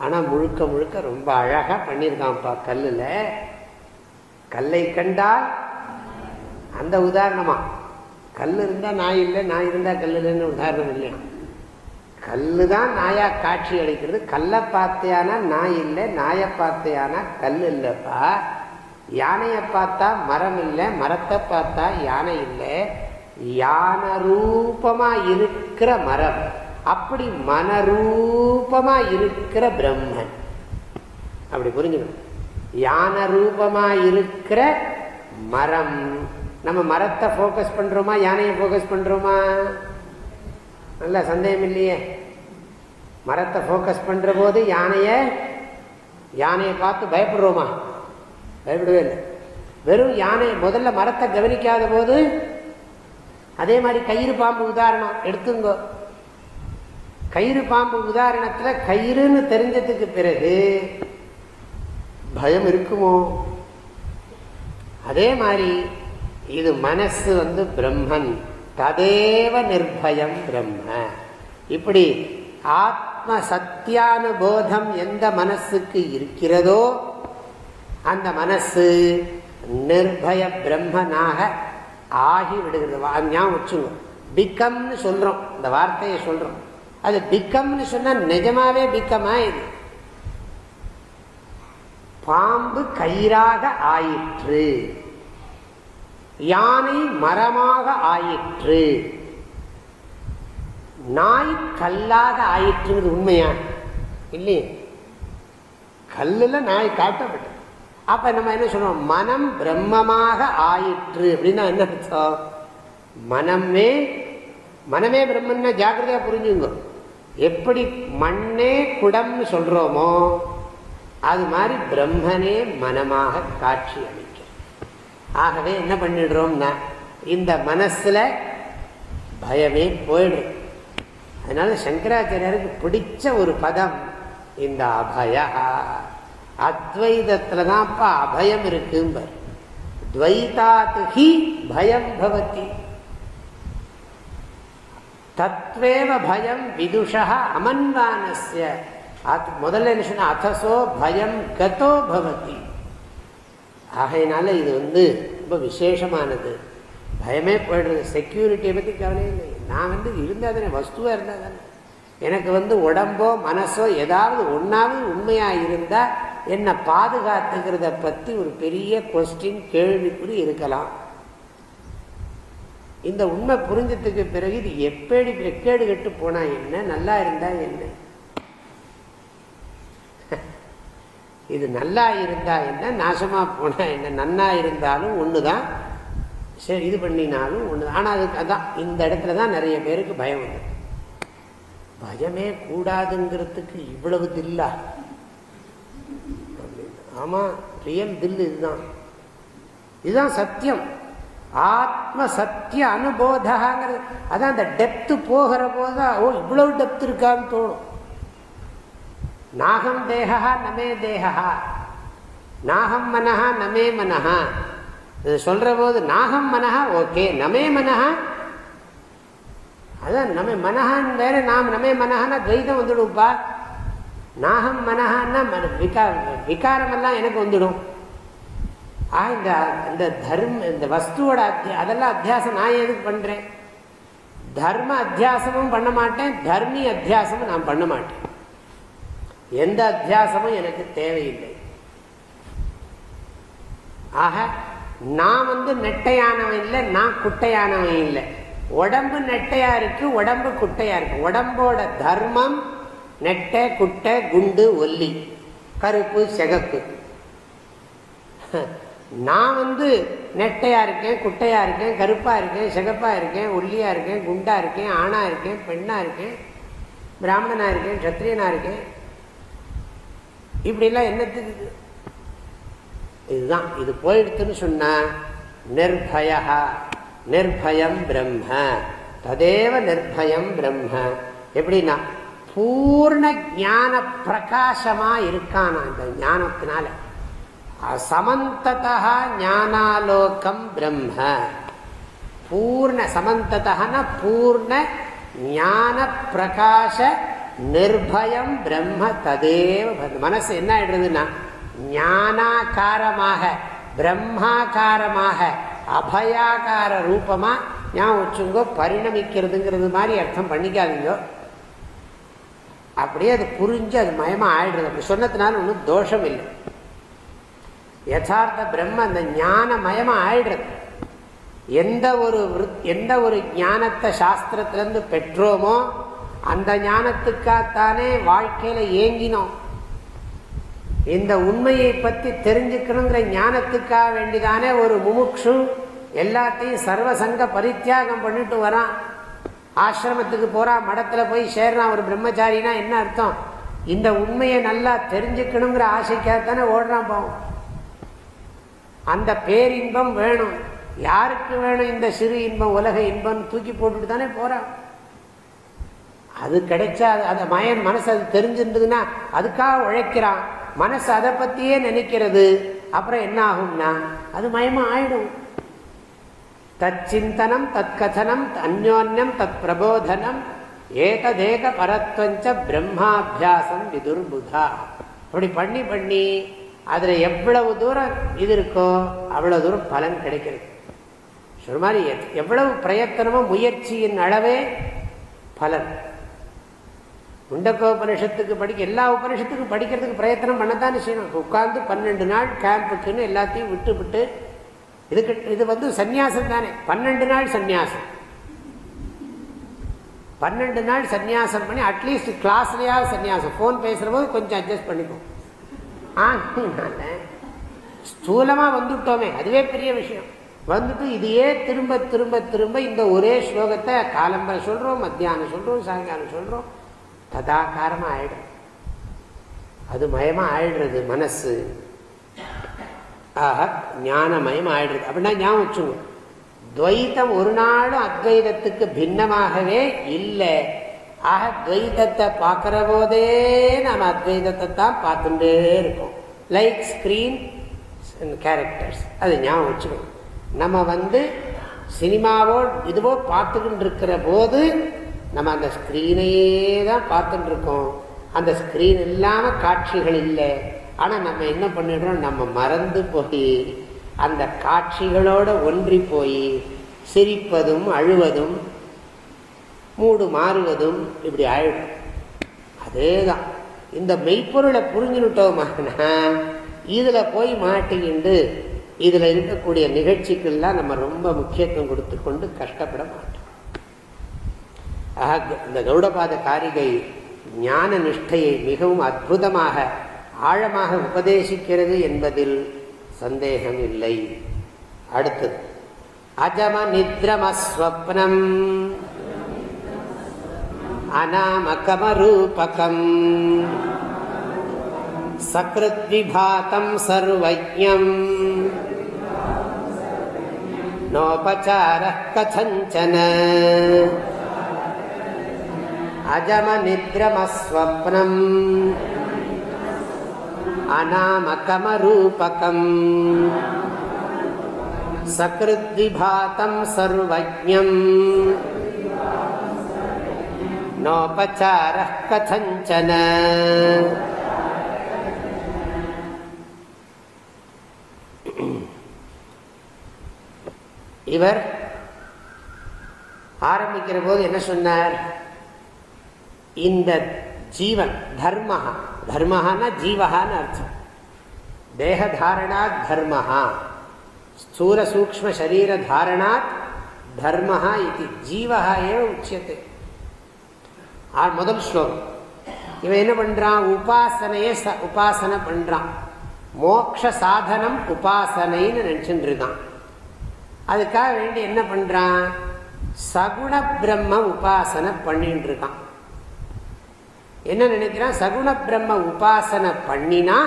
ஆனால் முழுக்க முழுக்க ரொம்ப அழகாக பண்ணியிருக்கான்ப்பா கல்லில். கல்லை கண்டால் அந்த உதாரணமாக கல் இருந்தால் நாய் இல்லை நாய் இருந்தால் கல் இல்லைன்னு உதாரணம் இல்லையா? கல்லு தான் நாயா காட்சி அளிக்கிறது. கல்லை பார்த்தையானா நாய் இல்லை நாயை பார்த்தையானா கல் இல்லைப்பா. யானையை பார்த்தா மரம் இல்லை மரத்தை பார்த்தா யானை இல்லை. யானை ரூபமா இருக்கிற மரம் அப்படி மனரூபமா இருக்கிற பிரம்மன். அப்படி புரிஞ்சுக்கணும். யானை ரூபமா இருக்கிற மரம். நம்ம மரத்தை போக்கஸ் பண்றோமா யானையை போக்கஸ் பண்றோமா? நல்ல சந்தேகம் இல்லையே மரத்தை ஃபோக்கஸ் பண்ணுற போது யானையை யானையை பார்த்து பயப்படுறோமா? பயப்படவே இல்லை. வெறும் யானை முதல்ல மரத்தை கவனிக்காத போது அதே மாதிரி கயிறு பாம்பு உதாரணம் எடுத்துங்கோ. கயிறு பாம்பு உதாரணத்தில் கயிறுன்னு தெரிஞ்சதுக்கு பிறகு பயம் இருக்குமோ? அதே மாதிரி இது மனசு வந்து பிரம்மன். ததேவ நிர்பயம் பிரம்ம. இப்படி ஆத்ம சத்தியானுபோதம் எந்த மனசுக்கு இருக்கிறதோ அந்த மனசு நிர்பய பிரம்மனாக ஆகி விடுகிறது. ஞாபகம் வச்சுங்க பிக்கம்னு சொல்றோம். இந்த வார்த்தையை சொல்றோம். அது பிக்கம்னு சொன்னா நிஜமாவே பிக்கமா இது? பாம்பு கயிறாக ஆயிற்று. யானை மரமாக ஆயிற்று. நாய் கல்லாக ஆயிற்றுங்கிறது உண்மையா? இல்லையே. கல்லுல நாய் காட்டப்பட்டது. அப்ப நம்ம என்ன சொல்றோம்? மனம் பிரம்மமாக ஆயிற்று அப்படின்னா என்ன அர்த்தம்? மனமே மனமே பிரம்மன்னா ஜாக்கிரதையா புரிஞ்சுங்க. எப்படி மண்ணே குடம்னு சொல்றோமோ அது மாதிரி பிரம்மனே மனமாக காட்சி அளிக்கும். ஆகவே என்ன பண்ணிடுறோம்னா இந்த மனசில் பயமே போயிடும். அதனால சங்கராச்சாரியருக்கு பிடிச்ச ஒரு பதம் இந்த அபயா. அத்வைதத்தில் தான்ப்பா அபயம் இருக்கும்பர். துவைதாத்து ஹி பயம் பவதி. தத்வேவ பயம் விதுஷா அமன்வானஸ்ய. முதல்ல என்ன சொன்ன அத்தசோ பயம் கதோ பவதி. ஆகையினால இது வந்து ரொம்ப விசேஷமானது. பயமே போயிடுறது. செக்யூரிட்டியை பற்றி கவலையே இல்லை. நான் வந்து இருந்தால் தானே வஸ்துவாக இருந்தால் தானே. எனக்கு வந்து உடம்போ மனசோ ஏதாவது ஒன்றாவது உண்மையாக இருந்தால் என்னை பாதுகாத்துக்கிறத பற்றி ஒரு பெரிய கொஸ்டின் கேள்விக்குறி இருக்கலாம். இந்த உண்மை புரிஞ்சதுக்கு பிறகு இது எப்படி கேடு கெட்டு போனா என்ன நல்லா இருந்தால் என்ன? இது நல்லா இருந்தா என்ன நாசமா போனா என்ன நன்னா இருந்தாலும் ஒன்று தான் சரி இது பண்ணினாலும் ஒன்று தான் ஆனால் அதுக்கு அதான் இந்த இடத்துல தான் நிறைய பேருக்கு பயம் வந்து பயமே கூடாதுங்கிறதுக்கு இவ்வளவு தில்லா? ஆமாம் ரியல் தில் இதுதான். இதுதான் சத்தியம். ஆத்ம சத்திய அனுபோதாங்கிறது அதான் அந்த டெப்த்து போகிற போதுதான் ஓ இவ்வளவு டெப்த் இருக்கான்னு தோணும். நாகம் தேகா நமே தேகா நாகம் மனஹா நமே மனஹா. இது சொல்ற போது நாகம் மனஹா ஓகே. நமே மனஹா அதான் நம்ம மனஹான் வேற நாம் நமே மனஹானா துவைதம் வந்துடும்ப்பா நாகம் மனஹான்னா விகாரம் எல்லாம் எனக்கு வந்துடும். ஆ இந்த இந்த தர்ம இந்த வஸ்துவோட அத்தியா அதெல்லாம் அத்தியாசம் நான் எதுக்கு பண்றேன்? தர்ம அத்தியாசமும் பண்ண மாட்டேன் தர்மி அத்தியாசமும் நான் பண்ண மாட்டேன். எந்த அத்தியாசமும் எனக்கு தேவையில்லை. ஆக நான் வந்து நெட்டையானவன் இல்லை நான் குட்டையானவன் இல்லை. உடம்பு நெட்டையா இருக்கு உடம்பு குட்டையா இருக்கு. உடம்போட தர்மம் நெட்டை குட்டை குண்டு ஒல்லி கருப்பு செகப்பு. நான் வந்து நெட்டையா இருக்கேன் குட்டையா இருக்கேன் கருப்பா இருக்கேன் செகப்பா இருக்கேன் ஒல்லியா இருக்கேன் குண்டா இருக்கேன் ஆணா இருக்கேன் பெண்ணா இருக்கேன் பிராமணனா இருக்கேன் கத்திரியனா இருக்கேன். இப்படிலாம் என்னத்துக்கு இதுதான். இது போயிடுத்துன்னு சொன்னா நிர்பயா நிர்பயம் பிரம்ம. ததேவ நிர்பயம் பிரம்ம. எப்படின்னா பூர்ண ஞான பிரகாசமா இருக்கானா இந்த ஞானத்தினால? சமந்ததா ஞானாலோகம் பிரம்ம. பூர்ண சமந்ததான பூர்ண ஞான பிரகாச நிர்பயம் பிரம்ம ததேவ மனசு என்ன ஆயிடுறதுன்னா ஞானாகாரமாக பிரம்மாக்காரமாக அபயாகார ரூபமா ஞாபகம் வச்சுங்கோ பரிணமிக்கிறதுங்கிறது மாதிரி அர்த்தம் பண்ணிக்காதீங்க. அப்படியே அது புரிஞ்சு அது மயமா ஆயிடுறது. அப்படி சொன்னதுனால ஒன்றும் தோஷம் இல்லை. யதார்த்த பிரம்ம அந்த ஞான மயமாக ஆயிடுறது. எந்த ஒரு எந்த ஒரு ஞானத்தை சாஸ்திரத்திலேருந்து பெற்றோமோ அந்த ஞானத்துக்காகத்தானே வாழ்க்கையில ஏங்கினோம். இந்த உண்மையை பற்றி தெரிஞ்சுக்கணுங்கிற ஞானத்துக்காக வேண்டிதானே ஒரு முமுக்ஷு எல்லாத்தையும் சர்வசங்க பரித்தியாகம் பண்ணிட்டு வரான். ஆசிரமத்துக்கு போகிறான் மடத்துல போய் சேர்றான் ஒரு பிரம்மச்சாரினா என்ன அர்த்தம்? இந்த உண்மையை நல்லா தெரிஞ்சுக்கணுங்கிற ஆசைக்காகத்தானே ஓடுறான் போவோம். அந்த பேரின்பம் வேணும். யாருக்கு வேணும் இந்த சிறு இன்பம் உலக இன்பம் தூக்கி போட்டுட்டு தானே போறான். அது கிடைச்சா அந்த மயன் மனசு அது தெரிஞ்சிருந்ததுன்னா அதுக்காக உழைக்கிறான். மனசு அதை பத்தியே நினைக்கிறது. அப்புறம் என்ன ஆகும்னா அது மயமா ஆயிடும். தச்சிந்தனம் தற்கதனம் அந்யோன்யம் தத் பிரபோதனம் ஏகதேக பரத்வஞ்ச பிரம்மாபியாசம் விதுர்புதா. அப்படி பண்ணி பண்ணி அதுல எவ்வளவு தூரம் இது இருக்கோ அவ்வளவு தூரம் பலன் கிடைக்கிறது. சொல்ற மாதிரி எவ்வளவு பிரயத்தனமோ முயற்சியின் அளவே பலன். முண்டக்கோபனிஷத்துக்கு படிக்க எல்லா உபனிஷத்துக்கும் படிக்கிறதுக்கு பிரயத்தனம் பண்ணத்தான் செய்யணும். உட்கார்ந்து பன்னெண்டு நாள் கேம்புக்குன்னு எல்லாத்தையும் விட்டு விட்டு இதுக்கு இது வந்து சன்னியாசம் தானே. பன்னெண்டு நாள் சன்னியாசம் பன்னெண்டு நாள் சன்னியாசம் பண்ணி அட்லீஸ்ட் கிளாஸ்லயாவது சன்னியாசம் ஃபோன் பேசுகிற போது கொஞ்சம் அட்ஜஸ்ட் பண்ணிப்போம். ஆனால ஸ்தூலமாக வந்துவிட்டோமே அதுவே பெரிய விஷயம். வந்துட்டு இதையே திரும்ப திரும்ப திரும்ப இந்த ஒரே ஸ்லோகத்தை காலம்பரை சொல்கிறோம் மத்தியானம் சொல்கிறோம் சாயங்காலம் சொல்கிறோம் ததாகாரமாக ஆயிடும் அது மயமாக ஆயிடுறது மனசு. ஆக ஞானமயம் ஆயிடுறது அப்படின்னா ஞாபகம் வச்சுங்க துவைத்தம் ஒரு நாளும் அத்வைதத்துக்கு பின்னமாகவே இல்லை. ஆக துவைதத்தை பார்க்குற போதே நாம் அத்வைதத்தை தான் பார்த்துட்டே இருக்கோம். லைக் ஸ்கிரீன் கேரக்டர்ஸ் அது ஞாபகம் வச்சுக்கணும் நம்ம வந்து சினிமாவோ இதுவோ பார்த்துக்கிட்டு இருக்கிற போது நம்ம அந்த ஸ்கிரீனையே தான் பார்த்துட்டு இருக்கோம் அந்த ஸ்கிரீன் இல்லாமல் காட்சிகள் இல்லை. ஆனால் நம்ம என்ன பண்ணிடுறோம்? நம்ம மறந்து போய் அந்த காட்சிகளோட ஒன்றி போய் சிரிப்பதும் அழுவதும் மூடு மாறுவதும் இப்படி ஆயிடும். அதே தான் இந்த மெய்ப்பொருளை புரிஞ்சுட்டோமானா இதில் போய் மாட்டிக்கிண்டு இதில் இருக்கக்கூடிய நிகழ்ச்சிக்கெல்லாம் நம்ம ரொம்ப முக்கியத்துவம் கொடுத்து கொண்டு கஷ்டப்பட மாட்டோம். ஆக இந்த கௌடபாத காரிகை ஞான நிஷ்டையை மிகவும் அற்புதமாக ஆழமாக உபதேசிக்கிறது என்பதில் சந்தேகம் இல்லை. அடுத்தது அஜம நித்ரமஸ்வப்னம் அநாமகமரூபகம் சக்ருத்விபாத்தம் சர்வஜம் நோபச்சார கதஞ்சன. அஜமநித்ரமஸ்வப்னம். அநாமகமரூபகம். சக்ருத்விபாத்தம் சர்வஜம் நோபச்சார கதஞ்சன. இவர் ஆரம்பிக்கிற போது என்ன சொன்னார்? இந்த ஜீவன் தர்மஹா. தர்மஹான்னா ஜீவகான்னு அர்த்தம். தேகதாரணாத் தர்மஹா. ஸ்தூல சூக்ம சரீர தாரணாத் தர்மஹா இது ஜீவகா ஏவ உச்சியத்தை. முதல் ஸ்லோகம். இவன் என்ன பண்றான்? உபாசனையே உபாசனை பண்றான். மோக்ஷ சாதனம் உபாசனைன்னு நினைச்சுட்டு இருக்கான் அதுக்காக வேண்டி என்ன பண்றான்? சகுண பிரம்ம உபாசனை பண்ணிட்டு இருக்கான் என்ன நினைக்கிறான்? சகுண பிரம்ம உபாசனை பண்ணினா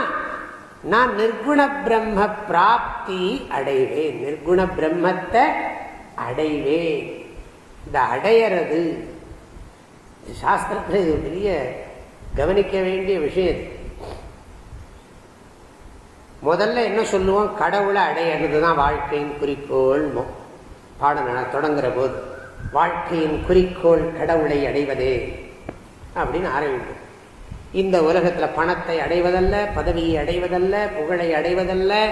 நான் நிர்குண பிரம்ம பிராப்தி அடைவேன். நிர்குண பிரம்மத்தை அடைவேன். இந்த அடையறது சாஸ்திரத்தில் இது பெரிய கவனிக்க வேண்டிய விஷயம் முதல்ல என்ன சொல்லுவோம்? கடவுளை அடையிறது தான் வாழ்க்கையின் குறிக்கோள் பாடம் தொடங்குற போது. வாழ்க்கையின் குறிக்கோள் கடவுளை அடைவதே. அப்படின்னு ஆரம்பிக்கும். இந்த உலகத்தில் பணத்தை அடைவதல்ல பதவியை அடைவதல்ல புகழை அடைவதல்ல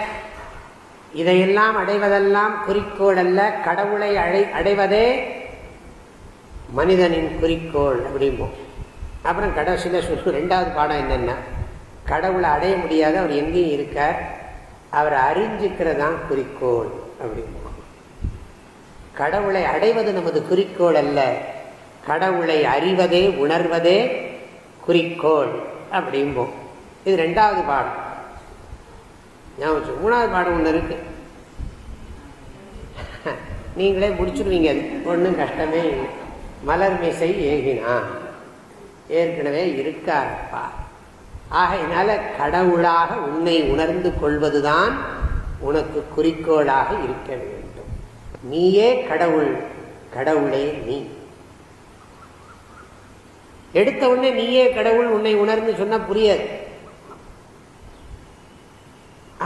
இதையெல்லாம் அடைவதெல்லாம் குறிக்கோள் அல்ல கடவுளை அடை அடைவதே மனிதனின் குறிக்கோள் அப்படிம்போம். அப்புறம் கடைசியில் சொல்லு ரெண்டாவது பாடம் என்னென்னா கடவுளை அடைய முடியாத அவர் எங்கேயும் இருக்கார் அவர் அறிஞ்சிக்கிறதான் குறிக்கோள் அப்படிம்போம். கடவுளை அடைவது நமது குறிக்கோள் அல்ல கடவுளை அறிவதே உணர்வதே குறிக்கோள் அப்படிம்போம் இது ரெண்டாவது பாடம். ஞாபகம் மூணாவது பாடம் ஒன்று இருக்கு. நீங்களே முடிச்சுடுவீங்க அது. ஒன்றும் கஷ்டமே இல்லை. மலர் மிசை ஏகினான். ஏற்கனவே இருக்காருப்பா. ஆகையினால கடவுளாக உன்னை உணர்ந்து கொள்வதுதான் உனக்கு குறிக்கோளாக இருக்க வேண்டும். நீயே கடவுள் கடவுளே நீ. எடுத்த உடனே நீயே கடவுள் உன்னை உணர்ந்து சொன்னால் புரியாது.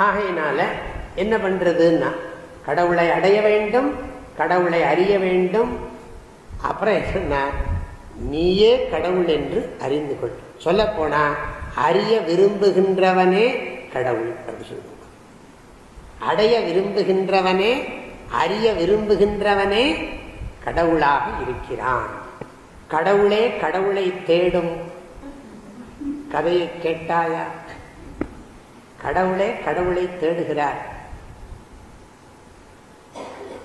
ஆகையினால என்ன பண்றதுன்னா கடவுளை அடைய வேண்டும் கடவுளை அறிய வேண்டும். அப்புறம் என்னன்னா நீயே கடவுள் என்று அறிந்து கொள். சொல்ல போனா அறிய விரும்புகின்றவனே கடவுள் அப்படி சொல்லுவாங்க அடைய விரும்புகின்றவனே அறிய விரும்புகின்றவனே கடவுளாக இருக்கிறான். கடவுளே கடவுளை தேடும். கதையை கேட்டாயா? கடவுளே கடவுளை தேடுகிறார்.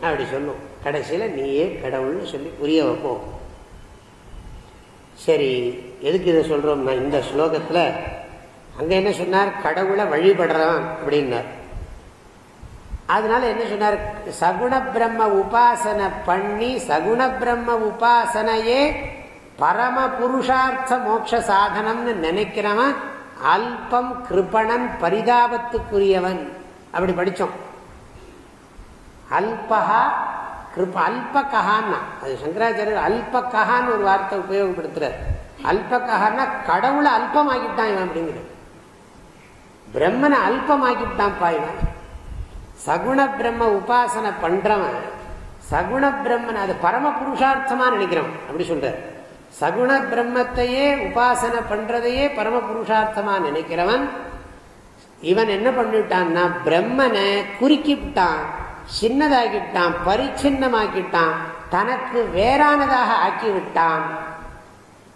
அப்படி சொல்லும். கடைசியில் நீயே கடவுள்னு சொல்லி புரிய வைப்போம். சரி எதுக்கு இதை சொல்கிறோம்னா இந்த ஸ்லோகத்தில் அங்கே என்ன சொன்னார்? கடவுளை வழிபடுறான் அப்படின்னார். அதனால என்ன சொன்னார்? சகுண பிரம்ம உபாசனை பண்ணி சகுண பிரம்ம உபாசனையே பரம புருஷார்த்த மோட்ச சாதனம்னு நினைக்கிறவன் அல்பம் கிருபணன் பரிதாபத்துக்குரியவன். அப்படி படித்தோம் அல்பகா கிருப்ப அல்பகஹான்னா. அது சங்கராச்சாரியர் அல்பகஹான்னு ஒரு வார்த்தை உபயோகப்படுத்துறார். அல்பகஹான்னா கடவுளை அல்பமாக்கிட்டான் இவன் அப்படிங்கிறது பிரம்மனை அல்பமாக்கிட்டான் இவன். சகுண பிரம்ம உபாசனை பண்றவன் சகுண பிரம்மன் அது பரம புருஷார்த்தமா நினைக்கிறவன் அப்படி சொல்ற சகுண பிரம்மத்தையே உபாசனை பண்றதையே பரம புருஷார்த்தமா நினைக்கிறவன் இவன் என்ன பண்ணிவிட்டான்னா பிரம்மனை குறுக்கிவிட்டான் சின்னதாகிட்டான் பரிச்சின்னமாக்கிட்டான் தனக்கு வேறானதாக ஆக்கி விட்டான்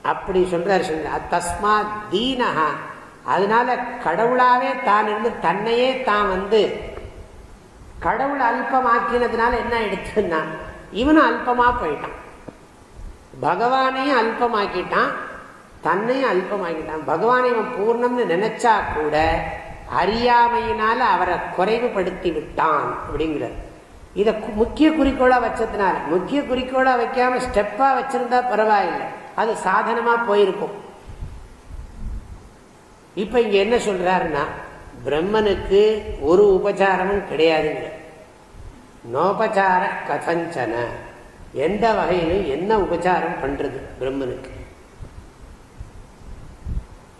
அப்படி சொல்றார் தஸ்மா தீனகா அதனால கடவுளாவே தான் இருந்து தன்னையே தான் வந்து கடவுள் அல்பமாக்கினதுனால என்ன ஆயிடுச்சுன்னா இவனும் அல்பமா போயிட்டான். பகவானையும் அல்பமாக்கிட்டான் தன்னையும் அல்பமாக்கிட்டான். பகவானை இவன் பூர்ணம்னு நினைச்சா கூட அறியாமையினால அவரை குறைவுபடுத்தி விட்டான் அப்படிங்கிறார். இதை முக்கிய குறிக்கோளா வச்சதுனால முக்கிய குறிக்கோளா வைக்காம ஸ்டெப்பா வச்சிருந்தா பரவாயில்லை. அது சாதனமா போயிருக்கும். இப்ப இங்க என்ன சொல்றாருன்னா பிரம்மனுக்கு ஒரு உபச்சாரமும் கிடையாதுங்க நோபச்சார கதஞ்சன. எந்த வகையிலும் என்ன உபச்சாரம் பண்றது பிரம்மனுக்கு?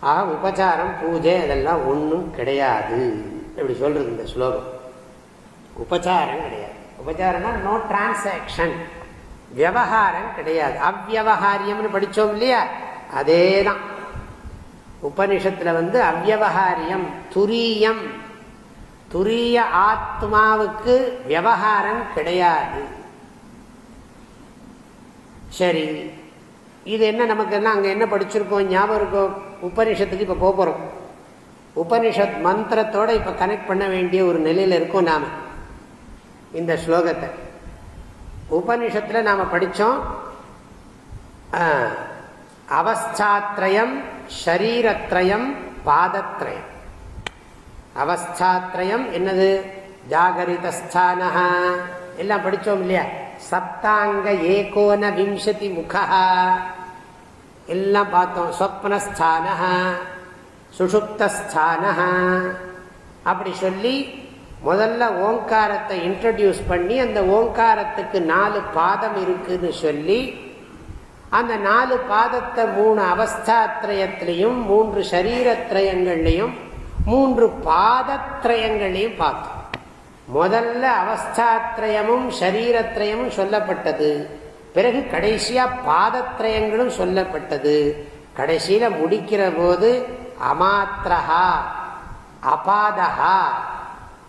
ஆக உபச்சாரம் பூஜை அதெல்லாம் ஒன்றும் கிடையாது. அப்படி சொல்றது இந்த ஸ்லோகம். உபச்சாரம் கிடையாது. உபச்சாரம்னா நோ டிரான்சாக்ஷன் விவகாரம் கிடையாது. அவ்வகாரியம்னு படித்தோம் இல்லையா? அதே தான் உபனிஷத்துல வந்து அவ்வகாரியம் துரியம். துரிய ஆத்மாவுக்கு விவகாரம் கிடையாது. சரி இது என்ன நமக்கு என்ன அங்க என்ன படிச்சிருக்கோம் ஞாபகம் இருக்கும் உபனிஷத்துக்கு இப்ப போறோம். உபனிஷத் மந்திரத்தோட இப்ப கனெக்ட் பண்ண வேண்டிய ஒரு நிலையில இருக்கும் நாம. இந்த ஸ்லோகத்தை. உபனிஷத்துல நாம படிச்சோம் அவஸ்தாத்ரயம் ஷரீரத்ரயம் பாதத்ரயம். அவஸ்தாத்ரயம் என்னது? ஜாகரிதஸ்தான எல்லாம் படித்தோம் இல்லையா? சப்தாங்க ஏகோன விம்சதி முகா எல்லாம் பார்த்தோம். சொப்னஸ்தான சுஷுப்தஸ்தான அப்படி சொல்லி முதல்ல ஓங்காரத்தை இன்ட்ரடியூஸ் பண்ணி அந்த ஓங்காரத்துக்கு நாலு பாதம் இருக்குன்னு சொல்லி அந்த நாலு பாதத்தை மூணு அவஸ்தாத்திரயத்திலையும் மூன்று சரீரத்திரயங்கள்லையும் மூன்று பாதத்திரயங்களையும் பார்த்தோம். முதல்ல அவஸ்தாத்திரயமும் சரீரத்திரயமும் சொல்லப்பட்டது. பிறகு கடைசியா பாதத்திரயங்களும் சொல்லப்பட்டது. கடைசியில முடிக்கிற போது அமாத்திரஹா அபாதஹா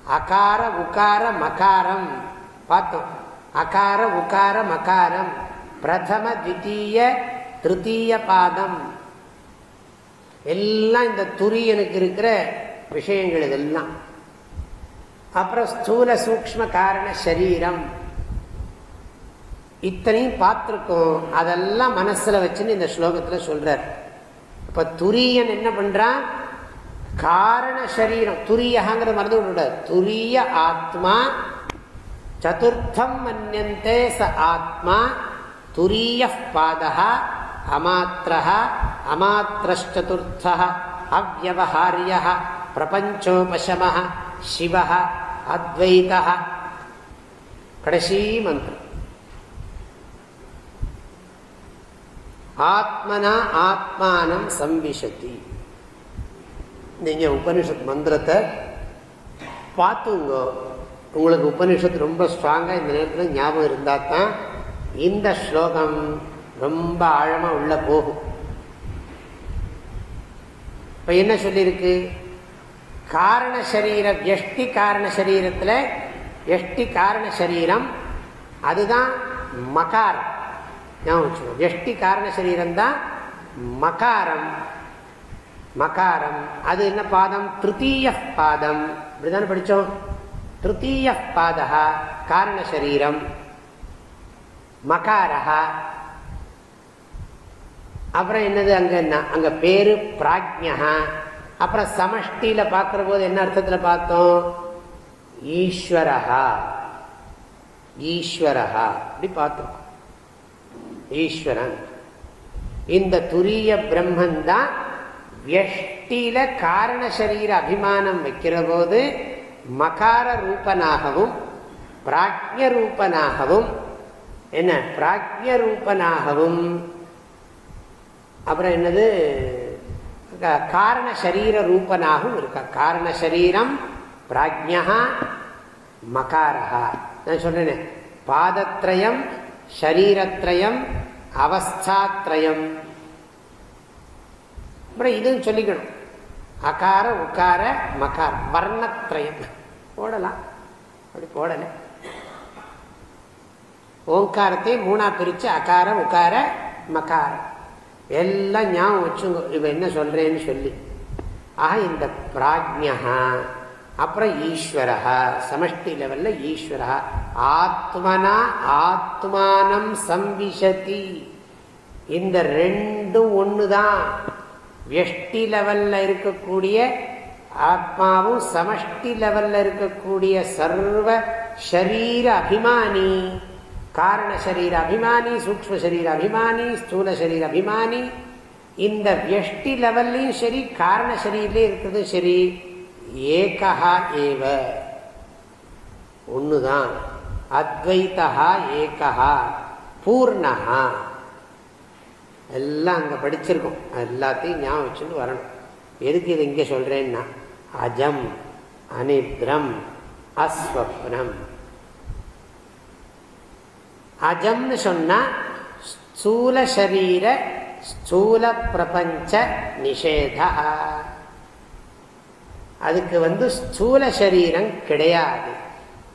அகார உகார மகாரம். பார்த்தோம். அகார உகார மகாரம். பிரதம தித்தீய திருத்தீய பாதம். எல்லாம் இந்த துரியனுக்கு இருக்கிற விஷயங்கள் இதெல்லாம். அப்புறம் ஸ்தூல சூக்ம காரண சரீரம். இத்தனையும் பார்த்துருக்கோம். அதெல்லாம் மனசில் வச்சுன்னு இந்த ஸ்லோகத்தில் சொல்கிறார் இப்போ துரியன் என்ன பண்ணுறான் காரண சரீரம் துரியகாங்கிற மறந்து விடக்கூடாது துரிய ஆத்மா சதுர்த்தம் மன்னியந்தே ச ஆத்மா துரிய பாத அமாத்திர அமாத்திரச்சதுர்த்த அவ்வகாரிய பிரபஞ்சோபசம சிவ அத்வைத கடைசி மந்திரம். ஆத்மனா ஆத்மானம் சம்விஷதி. நீங்க உபனிஷத் மந்திரத்தை பார்த்துங்க உங்களுக்கு உபனிஷத் ரொம்ப ஸ்ட்ராங்காக இந்த நேரத்தில் ஞாபகம் இருந்தால் தான் இந்த ஸ்லோகம் ரொம்ப ஆழமாக உள்ள போகும். இப்போ என்ன சொல்லியிருக்கு காரண சரீர எஷ்டி காரண சரீரத்தில் எஷ்டி காரண சரீரம் அதுதான் மகாரம். ஞாபகம் எஷ்டி காரண சரீரம் தான் மகாரம். மகாரம் அது என்ன பாதம்? திருத்தீய பாதம். இப்படிதான் படிச்சோம்? திருத்தீய பாதா காரண சரீரம். மகாரஹா. அப்புறம் என்னது அங்க? அங்கே பேரு பிராஜ்யா அப்புறம் சமஷ்டியில் பார்க்குற போது என்ன அர்த்தத்தில் பார்த்தோம்? ஈஸ்வரஹா. ஈஸ்வரஹா. அப்படி பார்த்தோம் ஈஸ்வரன். இந்த துரிய பிரம்மன் தான் வியஷ்டியில காரண சரீர அபிமானம் வைக்கிற போது மகார ரூபனாகவும் பிராஜ்ய ரூபனாகவும் என்ன? பிராக்ய ரூபனாகவும் அப்புறம் என்னது? காரண சரீர ரூபனாகவும் இருக்கா. காரண சரீரம் பிராஜ்யா மகாரா நான் சொல்றேன் பாதத்ரயம் ஷரீரத்ரயம் அவஸ்தாத்ரயம். அப்புறம் இதுவும் சொல்லிக்கணும். அகார உக்கார மகார் வர்ணத்ரயம். போடலாம். அப்படி போடலை. ஓங்காரத்தை மூணா பிரிச்சு அகார உக்கார மகாரம். எல்லாம் ஞாபகம் வச்சுங்க. இவ என்ன சொல்றேன்னு சொல்லி. ஆக இந்த பிராஜ்யா அப்புறம் ஈஸ்வரா சமஷ்டி லெவல்ல ஈஸ்வரா ஆத்மனா ஆத்மானம் சம்விசதி இந்த ரெண்டும் ஒண்ணுதான். வெஷ்டி லெவல்ல இருக்கக்கூடிய ஆத்மாவும் சமஷ்டி லெவல்ல இருக்கக்கூடிய சர்வ ஷரீர அபிமானி. காரண சரீர அபிமானி சூக்ம சரீர அபிமானி ஸ்தூல சரீர அபிமானி இந்த வியஷ்டி லெவல்லையும் சரி காரண சரீரிலே இருக்கிறது சரி ஏகா ஏவ. ஒண்ணுதான். அத்வைத்தா ஏகா பூர்ணஹா. எல்லாம் அங்கே படிச்சிருக்கோம். எல்லாத்தையும் ஞாபகம் வச்சுட்டு வரணும். எதுக்கு இது இங்கே சொல்கிறேன்னா அஜம் அனித்ரம் அஸ்வப்னம். அஜம்னு சொன்னா ஸ்தூல சரீர ஸ்தூல பிரபஞ்ச நிஷேத. அதுக்கு வந்து ஸ்தூல சரீரம் கிடையாது.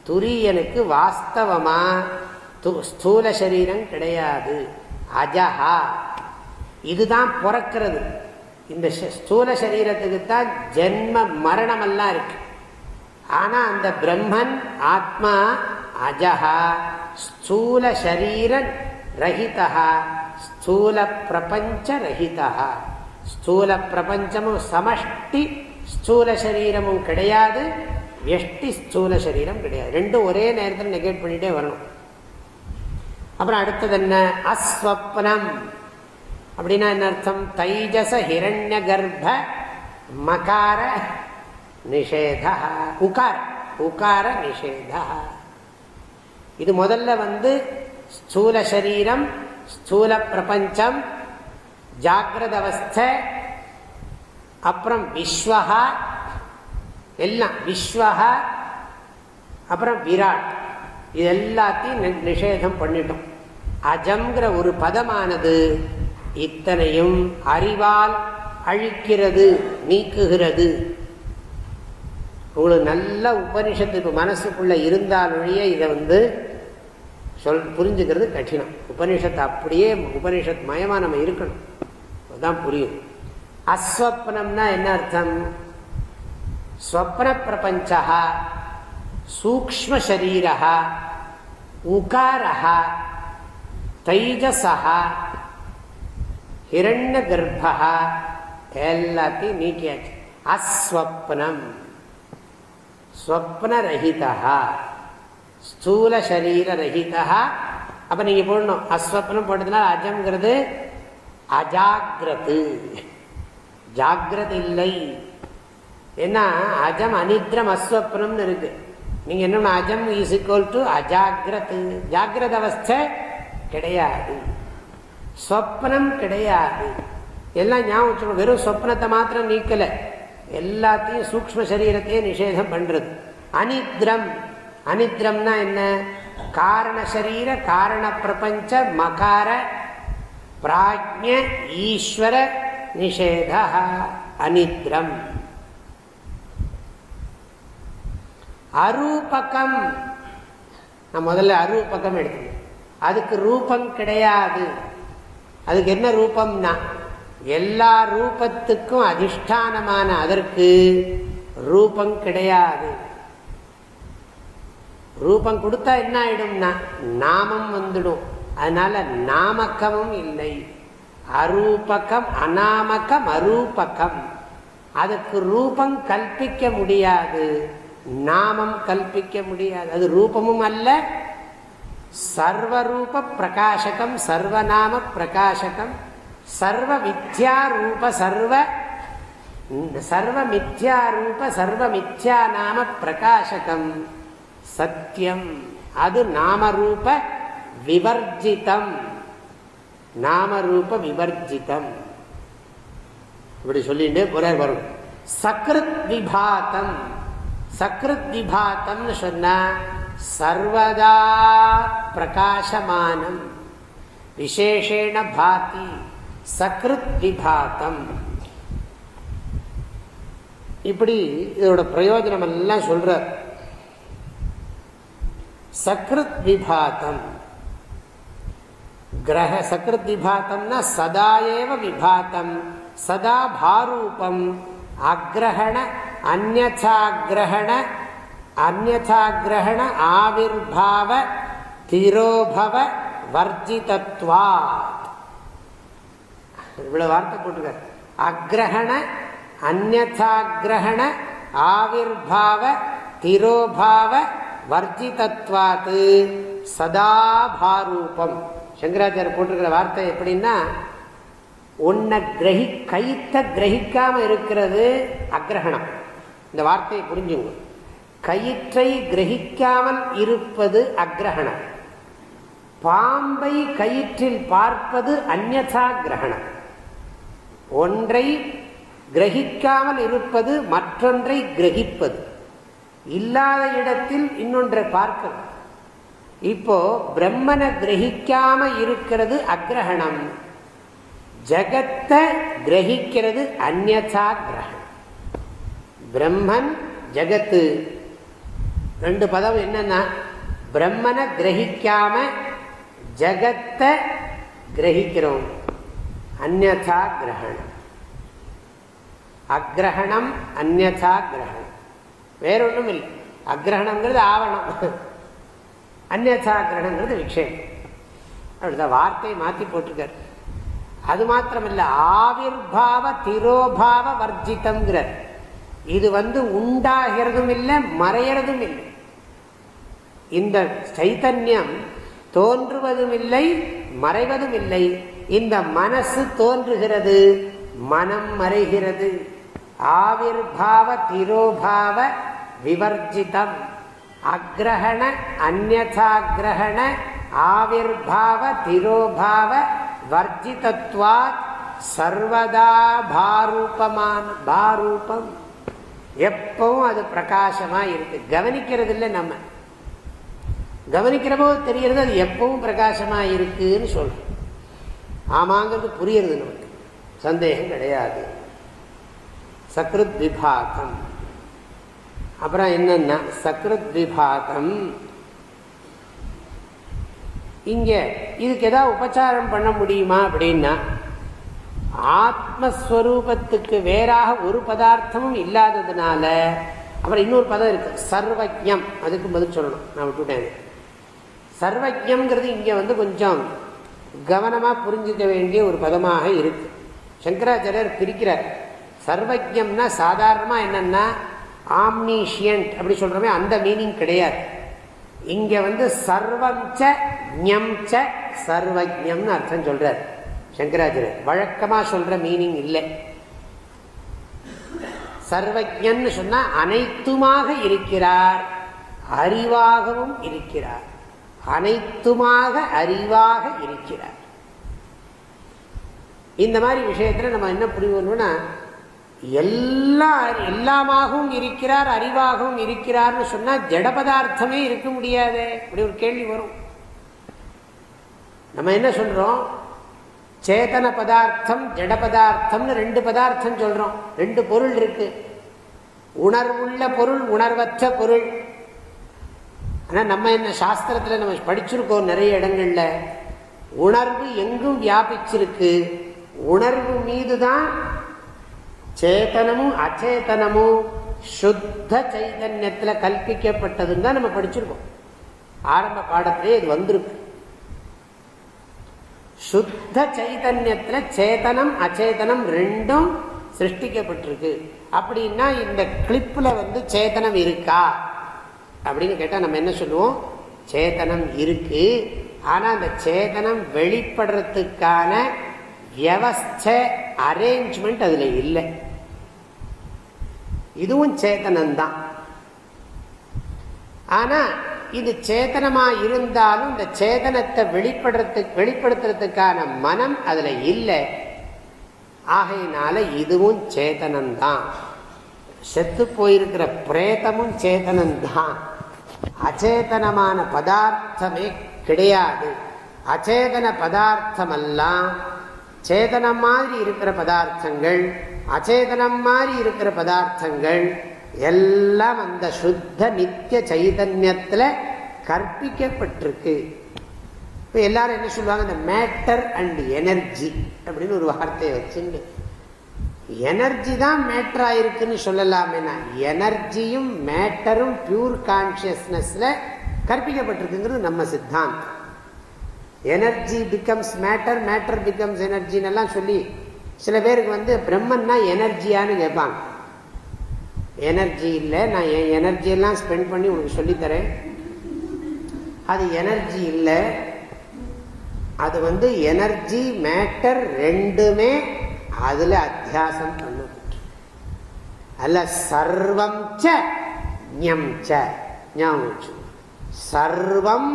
துரியனுக்கு வாஸ்தவமா ஸ்தூல சரீரம் கிடையாது. அஜஹா. இதுதான் பிறக்கிறது. இந்த ஸ்தூல சரீரத்துக்கு தான் ஜென்ம மரணம் எல்லாம் இருக்கு. ஆனா அந்த பிரம்மன் ஆத்மா அஜஹா ஸ்தூல சரீர ரஹிதா ஸ்தூல பிரபஞ்ச ரஹிதா ஸ்தூல பிரபஞ்சமும் சமஷ்டி ஸ்தூல சரீரமும் கிடையாது எஷ்டி ஸ்தூல சரீரம் கிடையாது. ரெண்டும் ஒரே நேரத்தில் நெகேட் பண்ணிட்டே வரணும். அப்புறம் அடுத்தது என்ன? அஸ்வப்னம். அப்படின்னா என்ன அர்த்தம்? தைஜச ஹிரண்ய கர்ப்ப மகார நிஷேத உகார. உகார நிஷேதா இது முதல்ல வந்து ஸ்தூல சரீரம் ஸ்தூல பிரபஞ்சம் ஜாகிரத அவஸ்தை அப்புறம் விஸ்வஹா எல்லாம் விஸ்வஹா அப்புறம் விராட். இது எல்லாத்தையும் நிஷேதம் பண்ணிட்டோம். அஜம்ங்கிற ஒரு பதமானது இத்தனையும் அறிவால் அழிக்கிறது நீக்குகிறது. உங்களுக்கு நல்ல உபனிஷத்து இப்போ மனசுக்குள்ள இருந்தாலொழிய இதை வந்து சொல் புரிஞ்சுக்கிறது கடினம். உபனிஷத்து அப்படியே உபனிஷத் மயமாக நம்ம இருக்கணும். அதுதான் புரியும் அஸ்வப்னம்னா என்ன அர்த்தம்? ஸ்வப்ன பிரபஞ்சா சூக்ம சரீரா உகாரா தைஜசா ஹிரண்ய கர்ப்பா எல்லாத்தையும் நீக்கியாச்சு. அஸ்வப்னம். ஸ்வப்னரகிதா ஸ்தூல சரீர ரஹிதா அப்ப நீங்க போடணும். அஸ்வப்னம் போட்டதுனால அஜம்ங்கிறது அஜாகிரது ஜாகிரத இல்லை ஏன்னா அஜம் அனித்ரம் அஸ்வப்னம்னு இருக்கு. நீங்க என்ன அஜம் இஸ் இக்குவல் டு அஜாகிரத் ஜாகிரத அவஸ்தை கிடையாது. ஸ்வப்னம் கிடையாது. எல்லாம் ஞாபகம் வெறும் சொப்னத்தை மாத்திரம் நீக்கல. எல்லாத்தையும் சூக்ம சரீரத்தையே நிஷேதம் பண்றது. அனித்ரம். அனித்ரம்னா என்ன? காரண சரீர காரண பிரபஞ்ச மகார பிராஜ்ய ஈஸ்வர நிஷேத அனித்ரம். அரூபகம். நான் முதல்ல அரூபகம் எடுத்துக்கேன் அதுக்கு ரூபம் கிடையாது. அதுக்கு என்ன ரூபம்னா எல்லா ரூபத்துக்கும் அதிஷ்டானமான அதற்கு ரூபம் கிடையாது. ரூபம் கொடுத்தா என்ன ஆயிடும்னா நாமம் வந்துடும். அதனால நாமக்கமும் இல்லை. அரூபகம் அநாமகம் அரூபகம் அதுக்கு ரூபம் கல்பிக்க முடியாது. நாமம் கல்பிக்க முடியாது. அது ரூபமும் அல்ல சர்வரூப பிரகாசகம் சர்வநாம பிரகாசகம் சர்வ மித்யாரூப சர்வ சர்வ மித்யாரூப சர்வ மித்யா நாம பிரகாசகம். சத்தியம் அது நாமரூப விவர்ஜிதம். நாமரூப விவர்ஜிதம். இப்படி சொல்லிட்டு ஒரே வரும். சக்ருத் விபாத்தம். சக்ருத் விபாத்தம்னு சொன்னா சர்வதா பிரகாசமானம். விசேஷேண பாதி சக்ருத் விபாத்தம். இப்படி இதோட பிரயோஜனம் எல்லாம் சொல்ற சக்ருத் விபாத்தம் கிரக சக்ருத் விபாத்தம்னா சதா ஏவ விபாத்தம். சதா பாரூபம். அக்ரஹண அந்நாகிரகண அந்நாகிரகண ஆவிர்பாவ திரோபவ வர்ஜிதத்வாத். இவ்வளவு வார்த்தை போட்டுக்க. அக்ரஹண அந்நாகிரகண ஆவிர்பாவ திரோபாவ வர்ஜிதத்வாத்து சதாபாரூபம் சங்கராச்சாரியர் போட்டிருக்கிற வார்த்தை எப்படின்னா உன்னை கிரகி கைத்த கிரகிக்காம இருக்கிறது அக்ரஹணம் இந்த வார்த்தையை புரிஞ்சுங்க. கயிற்றை கிரகிக்காமல் இருப்பது அக்ரஹணம் பாம்பை கயிற்றில் பார்ப்பது அந்நதா கிரகணம். ஒன்றை கிரகிக்காமல் இருப்பது மற்றொன்றை கிரகிப்பது. இல்லாத இடத்தில் இன்னொன்றை பார்க்கணும். இப்போ பிரம்மனை கிரகிக்காம இருக்கிறது அக்ரஹணம் ஜகத்தை கிரகிக்கிறது அந்நா கிரகணம். பிரம்மன் ஜகத்து. ரெண்டு பதம் என்னன்னா பிரம்மனை கிரகிக்காம ஜகத்தை கிரகிக்கிறோம். அந்நா கிரகணம். அக்ரஹணம் அந்நா கிரகணம். வேறொன்றும் இல்லை அக்ரஹணங்கிறது ஆவணம். அந்நதா கிரகணங்கிறது விஷயம் அப்படிதான் வார்த்தையை மாற்றி போட்டிருக்காரு. அது மாத்திரமில்ல ஆவிர்பாவ திரோபாவ வர்ஜிதம்ங்கிறார். இது வந்து உண்டாகிறதும் இல்லை மறையறதும் இல்லை இந்த சைத்தன்யம் தோன்றுவதும் இல்லை மறைவதும் இல்லை இந்த மனசு தோன்றுகிறது மனம் மறைகிறது. ஆவிர்பாவ திரோபாவ விவர்ஜிதம். அக்ரஹண அந்நாகிரகண ஆவிர்பாவ திரோபாவ வர்ஜிதத்வாத் சர்வதா பாரூபமான பாரூபம். எப்பவும் அது பிரகாசமா இருக்கு. கவனிக்கிறது இல்லை நம்ம. கவனிக்கிறப்போ தெரியறது அது எப்பவும் பிரகாசமா இருக்குன்னு சொல்றோம். ஆமாங்கிறது புரியறது நமக்கு. சந்தேகம் கிடையாது. சக்ருத் விபாகம் அப்புறம் என்னன்னா சக்ருத் விபாகம் இங்க இதுக்கு ஏதாவது உபச்சாரம் பண்ண முடியுமா அப்படின்னா ஆத்மஸ்வரூபத்துக்கு வேறாக ஒரு பதார்த்தமும் இல்லாததுனால அப்புறம் இன்னொரு பதம் இருக்கு சர்வஜம் அதுக்கு பதில் சொல்லணும். நான் விட்டுட்டேன். சர்வஜம்ங்கிறது இங்கே வந்து கொஞ்சம் கவனமாக புரிஞ்சுக்க வேண்டிய ஒரு பதமாக இருக்கு. சங்கராச்சாரியர் பிரிக்கிறார். சர்வஜம்னா சாதாரணமா என்னன்னா ஆம்னிஷியன்ட் அப்படி சொல்றோமே அந்த மீனிங் கிடையாது. இங்க வந்து சர்வம் ச சர்வஜம்னு அர்த்தம் சொல்றாரு. சங்கராச்சாரியர் வழக்கமா சொல்ற மீனிங் இல்லை. சர்வஜன்னு சொன்னா அனைத்துமாக இருக்கிறார் அறிவாகவும் இருக்கிறார். அனைத்துமாக அறிவாக இருக்கிறார். இந்த மாதிரி விஷயத்துல நம்ம என்ன புரிவோம்னா எல்லா எல்லாமாகவும் இருக்கிறார் அறிவாகவும் இருக்கிறார்னு சொன்னா ஜட பதார்த்தமே இருக்க முடியாது. அப்படி ஒரு கேள்வி வரும். நம்ம என்ன சொல்றோம்? சேதன பதார்த்தம் ஜட பதார்த்தம்னு ரெண்டு பதார்த்தம் சொல்றோம். ரெண்டு பொருள் இருக்கு. உணர்வுள்ள பொருள் உணர்வற்ற பொருள். ஆனால் நம்ம என்ன சாஸ்திரத்தில் நம்ம படிச்சிருக்கோம் நிறைய இடங்களில். உணர்வு எங்கும் வியாபிச்சிருக்கு. உணர்வு மீது தான் சேத்தனமும் அச்சேதனமும் சுத்த சைதன்யத்துல கல்பிக்கப்பட்டதுன்னு தான் நம்ம படிச்சிருக்கோம். ஆரம்ப பாடத்திலே இது வந்திருக்கு. சுத்த சைதன்யத்துல சேதனம் அச்சேதனம் ரெண்டும் சிருஷ்டிக்கப்பட்டிருக்கு. அப்படின்னா இந்த கிளிப்ல வந்து சேதனம் இருக்கா? அப்படின்னு கேட்டா நம்ம என்ன சொல்லுவோம்? சேதனம் இருக்கு. ஆனா அந்த சேதனம் வெளிப்படுறதுக்கான வியவஸ்த அரேஞ்ச்மெண்ட் அதுல இல்லை. இதுவும் சேத்தனம்தான். ஆனா இது சேத்தனமா இருந்தாலும் இந்த சேதனத்தை வெளிப்படுறதுக்கு வெளிப்படுத்துறதுக்கான மனம் அதுல இல்லை. ஆகையினால இதுவும் சேதனம்தான் செத்து போயிருக்கிற பிரேதமும் சேதனம்தான் அச்சேதனமான பதார்த்தமே கிடையாது. அச்சேதன பதார்த்தமெல்லாம் சேதனம் மாதிரி இருக்கிற பதார்த்தங்கள் அச்சேதனம் மாதிரி இருக்கிற பதார்த்தங்கள் எல்லாம் அந்த சுத்த நித்திய சைதன்யத்தில் கற்பிக்கப்பட்டிருக்கு. இப்போ எல்லாரும் என்ன சொல்லுவாங்க? இந்த மேட்டர் அண்ட் எனர்ஜி அப்படின்னு ஒரு வார்த்தையை வச்சுங்க எனர்ஜி தான் மேட்டர் ஆயிருக்குன்னு சொல்லலாமேனா எனர்ஜியும் மேட்டரும் பியூர் கான்சியஸ்னஸ்ல கற்பிக்கப்பட்டிருக்குங்கிறது நம்ம சித்தாந்தம். Energy becomes matter matter becomes எனர்ஜின்னு எல்லாம் சொல்லி சில பேருக்கு வந்து பிரம்மன்னா எனர்ஜியான்னு கேட்பாங்க. எனர்ஜி இல்லை நான் என் எனர்ஜியெல்லாம் ஸ்பெண்ட் பண்ணி உனக்கு சொல்லித்தரேன். அது எனர்ஜி இல்லை அது வந்து எனர்ஜி மேட்டர் ரெண்டுமே அதில் அத்தியாசம் பண்ணப்பட்டு அல்ல சர்வம் சர்வம்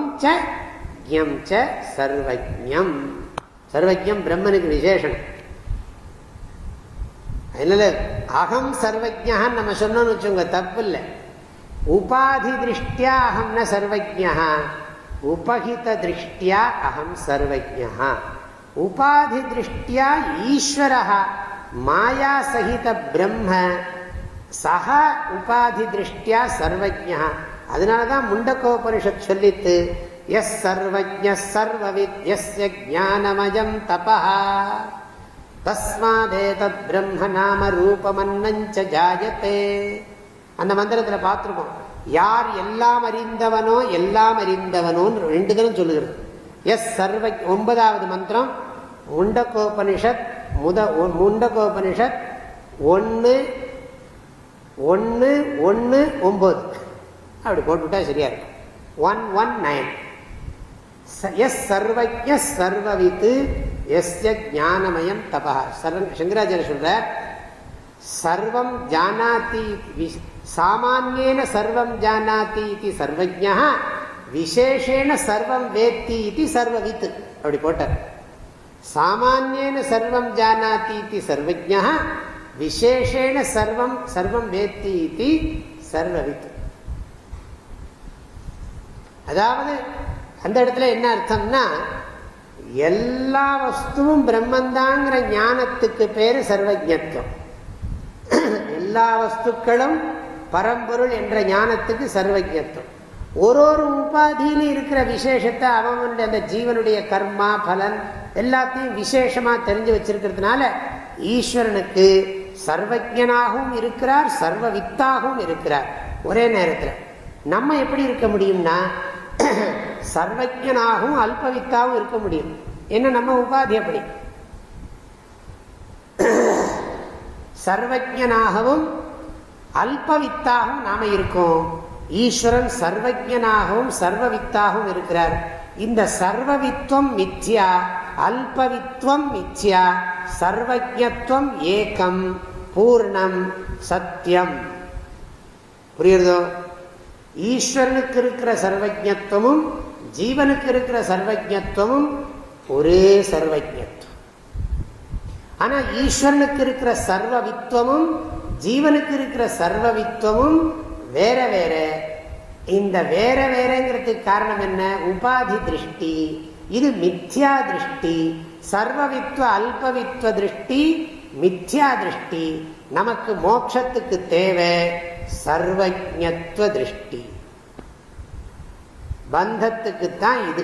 சர்வஜம் சர்வஜம் பிரம்மனுக்கு விசேஷம். அதனால அகம் சர்வஜகான்னு நம்ம சொன்னோம்னு வச்சுங்க தப்பு இல்லை உபாதி திருஷ்டியா அகம்னா சர்வஜா உபகித திருஷ்டியா அகம் சர்வஜா உபாதி திருஷ்டியா ஈஸ்வரா மாயா சகித பிரம்ம. சக உபாதி திருஷ்டியா சர்வஜா அதனாலதான் முண்டக்கோபனிஷத் சொல்லித்து எஸ் சர்வஜ சர்வவித் எஸ் ஜானமயம் தபா தஸ்மாதேதத் நாம ஜாயத்தே. அந்த மந்திரத்தில் பார்த்துருக்கோம். யார் எல்லாம் அறிந்தவனோ எல்லாம் அறிந்தவனோன்னு ரெண்டு தரம் சொல்லுகிறது. எஸ் சர்வ ஒன்பதாவது மந்திரம் முண்டகோபனிஷத் முத முண்டகோபனிஷத் ஒன்று ஒன்று ஒன்று ஒம்பது. அப்படி போட்டுவிட்டா சரியா இருக்கும். One one nine. எஸ் சர்வஜ சர்வவித்து எஸ் ஞானமயம் தபா சரண் சங்கராச்சாரிய சொல்ற சர்வம் ஜானாதி சாமானியேன சர்வம் ஜானாதி இது சர்வஜா விசேஷேன சர்வம் வேத்தி இது சர்வவித். அப்படி போட்டார். சாமானியேன சர்வம் ஜானாதி இது சர்வஜா விசேஷேன சர்வம் சர்வம் வேத்தி இது சர்வவித். அதாவது அந்த இடத்துல என்ன அர்த்தம்னா எல்லா வஸ்துவும் பிரம்மந்தாங்கிற ஞானத்துக்கு பேரு சர்வஜத்துவம் எல்லா வஸ்துக்களும் பரம்பொருள் என்ற ஞானத்துக்கு சர்வஜத்துவம் ஒரு ஒரு உபாதியிலும் இருக்கிற விசேஷத்தை அவனுடைய அந்த ஜீவனுடைய கர்மா பலன் எல்லாத்தையும் விசேஷமா தெரிஞ்சு வச்சிருக்கிறதுனால ஈஸ்வரனுக்கு சர்வஜனாகவும் இருக்கிறார் சர்வ வித்தாகவும் இருக்கிறார். ஒரே நேரத்தில் நம்ம எப்படி இருக்க முடியும்னா சர்வஜனாகவும் அல்பவித்தாகவும் இருக்க முடியும். என்ன நம்ம உபாதி அப்படி? சர்வஜனாகவும் அல்பவித்தாகவும் நாம இருக்கோம். ஈஸ்வரன் சர்வஜனாகவும் சர்வவித்தாகவும் இருக்கிறார். இந்த சர்வவித்வம் மித்யா அல்பவித்வம் மித்யா சர்வஜத்வம் ஏகம் பூர்ணம் சத்தியம் புரியுறதோ? ஈஸ்வரனுக்கு இருக்கிற சர்வஜத்துவமும் ஜீவனுக்கு இருக்கிற சர்வஜத்துவமும் ஒரே சர்வஜத்துவம் ஆனா ஈஸ்வரனுக்கு இருக்கிற சர்வவித்துவமும் ஜீவனுக்கு இருக்கிற சர்வவித்துவமும் வேற வேற. இந்த வேற வேறங்கிறதுக்கு காரணம் என்ன? உபாதி திருஷ்டி. இது மித்யா திருஷ்டி. சர்வவித்வ அல்பவித்வ திருஷ்டி மித்யா திருஷ்டி. நமக்கு மோட்சத்துக்கு தேவை. சர்வஜத்துவ திருஷ்டி பந்தத்துக்கு தான் இது.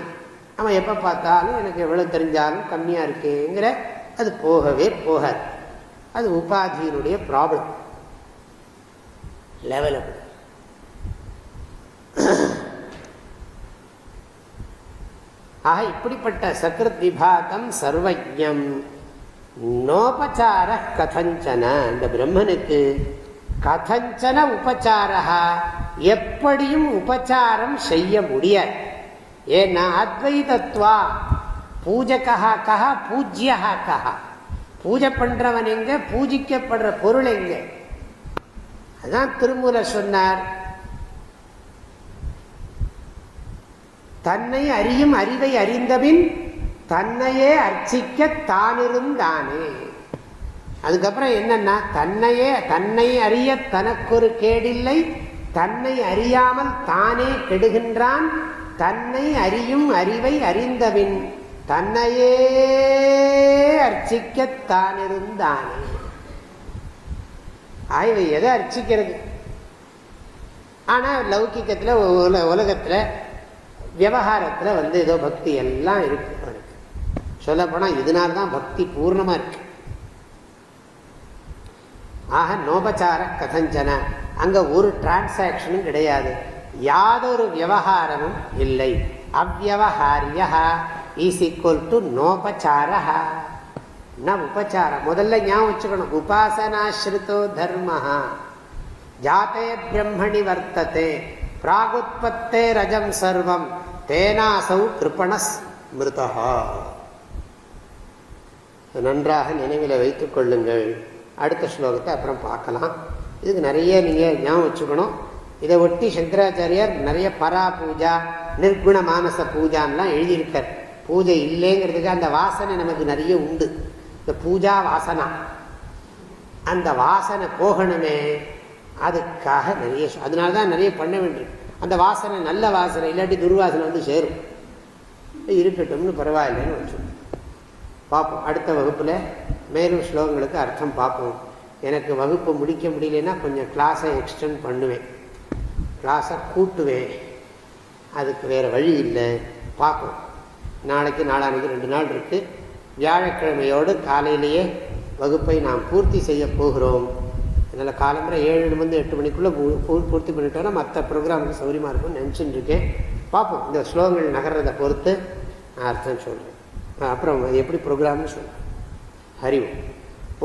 நம்ம எப்ப பார்த்தாலும் எனக்கு எவ்வளவு தெரிஞ்சாலும் கம்மியா இருக்குங்கிற அது போகவே போகாது. அது உபாதியினுடைய ப்ராப்ளம் லெவல் அப்படி ஆக இப்படிப்பட்ட சக்ருத் விபாகம் சர்வஜம் நோபச்சார கதஞ்சன. அந்த பிரம்மனுக்கு கதஞ்சன உபச்சாரா எப்படியும் உபச்சாரம் செய்ய முடியாது. ஏன்னா அத்வைதத்வா பூஜகா கஹா பூஜ்யா கஹா. பூஜை பண்றவன் எங்க? பூஜிக்கப்படுற பொருள் எங்க? அதான் திருமூல சொன்னார். தன்னை அறியும் அறிவை அறிந்தபின் தன்னையே அர்ச்சிக்க தானிருந்தானே. அதுக்கப்புறம் என்னன்னா தன்னையே தன்னை அறிய தனக்கொரு கேடில்லை தன்னை அறியாமல் தானே கெடுகின்றான் தன்னை அறியும் அறிவை அறிந்தவின் தன்னையே அர்ச்சிக்கத்தானிருந்தானே ஆய்வு எதை அர்ச்சிக்கிறது? ஆனால் லௌகிக்கத்தில் உலகத்தில் விவகாரத்தில் வந்து ஏதோ பக்தி எல்லாம் இருக்கு. அவனுக்கு சொல்ல போனா இதனால்தான் பக்தி பூர்ணமாக இருக்கு. ஆக நோபச்சார கதஞ்சன. அங்கே ஒரு டிரான்சாக்ஷனும் கிடையாது. யாதொரு விவகாரமும் இல்லை. அவ்வகாரிய இஸ் ஈக்குவல் டு நோபச்சார? உபச்சாரம் முதல்ல ஞாபகம் வச்சுக்கணும். உபாசனாஸ்ருதோ தர்ம. ஜாத்தே பிரம்மணி வர்த்ததே. பிராகுத்பத்தே ரஜம் சர்வம். தேனாசௌ கிருப்பணஸ் மிருதா நன்றாக நினைவில் வைத்துக் கொள்ளுங்கள். அடுத்த ஸ்லோகத்தை அப்புறம் பார்க்கலாம். இதுக்கு நிறைய நீங்கள் ஞாபகம் வச்சுக்கணும். இதை ஒட்டி சங்கராச்சாரியார் நிறைய பரா பூஜா நிர்குண மானச பூஜான்லாம் எழுதியிருக்கார். பூஜை இல்லைங்கிறதுக்கு அந்த வாசனை நமக்கு நிறைய உண்டு. இந்த பூஜா வாசனா. அந்த வாசனை போகணுமே அதுக்காக நிறைய அதனால தான் நிறைய பண்ண வேண்டியது அந்த வாசனை நல்ல வாசனை இல்லாட்டி துர்வாசனை வந்து சேரும். இருக்கட்டும்னு பரவாயில்லைன்னு வச்சு பார்ப்போம் அடுத்த வகுப்பில் மேலும் ஸ்லோகங்களுக்கு அர்த்தம் பார்ப்போம். எனக்கு வகுப்பு முடிக்க முடியலன்னா கொஞ்சம் கிளாஸை எக்ஸ்டெண்ட் பண்ணுவேன். கிளாஸை கூட்டுவேன். அதுக்கு வேறு வழி இல்லை. பார்ப்போம். நாளைக்கு நாளானைக்கு ரெண்டு நாள் இருக்குது வியாழக்கிழமையோடு காலையிலேயே வகுப்பை நாம் பூர்த்தி செய்ய போகிறோம். அதனால் காலம்புரை ஏழு வந்து எட்டு மணிக்குள்ளே பூர்த்தி பண்ணிட்டோன்னா மற்ற ப்ரோக்ராமுக்கு சௌரியமாக இருக்கும்னு நினச்சின்னு இருக்கேன். பார்ப்போம். இந்த ஸ்லோகங்கள் நகர்றதை பொறுத்து நான் அர்த்தம் சொல்கிறேன் அப்புறம் அது எப்படி ப்ரோக்ராம்னு சொல்லலாம் ஹரி ஓம்.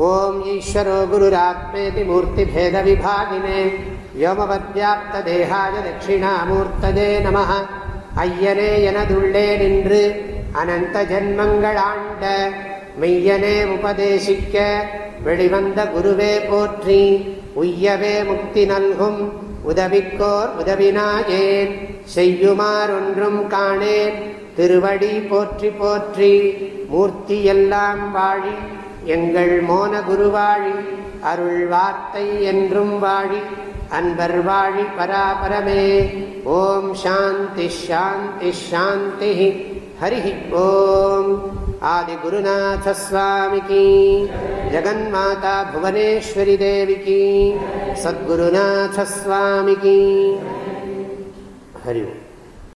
ஓம் ஈஸ்வரோ குருராத்மேதி மூர்த்தி பேத விபாகினே வியோமவத்யாப்த தேகாய தட்சிணாமூர்த்ததே நம ஐயனே எனதுள்ளே நின்று அனந்த ஜென்மங்கள் ஆண்ட மெய்யனே உபதேசிக்க வெளிவந்த குருவே போற்றி உய்யவே முக்தி நல்கும் உதவிக்கோர் உதவினாயேன் செய்யுமாறொன்றும் காணேன். திருவடி போற்றி போற்றி மூர்த்தி எல்லாம் வாழி எங்கள் மோன குருவாழி அருள் வார்த்தை என்றும் வாழி அன்பர் வாழி பராபரமே ஓம் சாந்தி ஷாந்தி ஷாந்தி ஹரி ஓம் आदिगुरुनाथस्वामिकी जगन्माता भुवनेश्वरी देविकी सद्गुरुनाथस्वामिकी हरि ओम्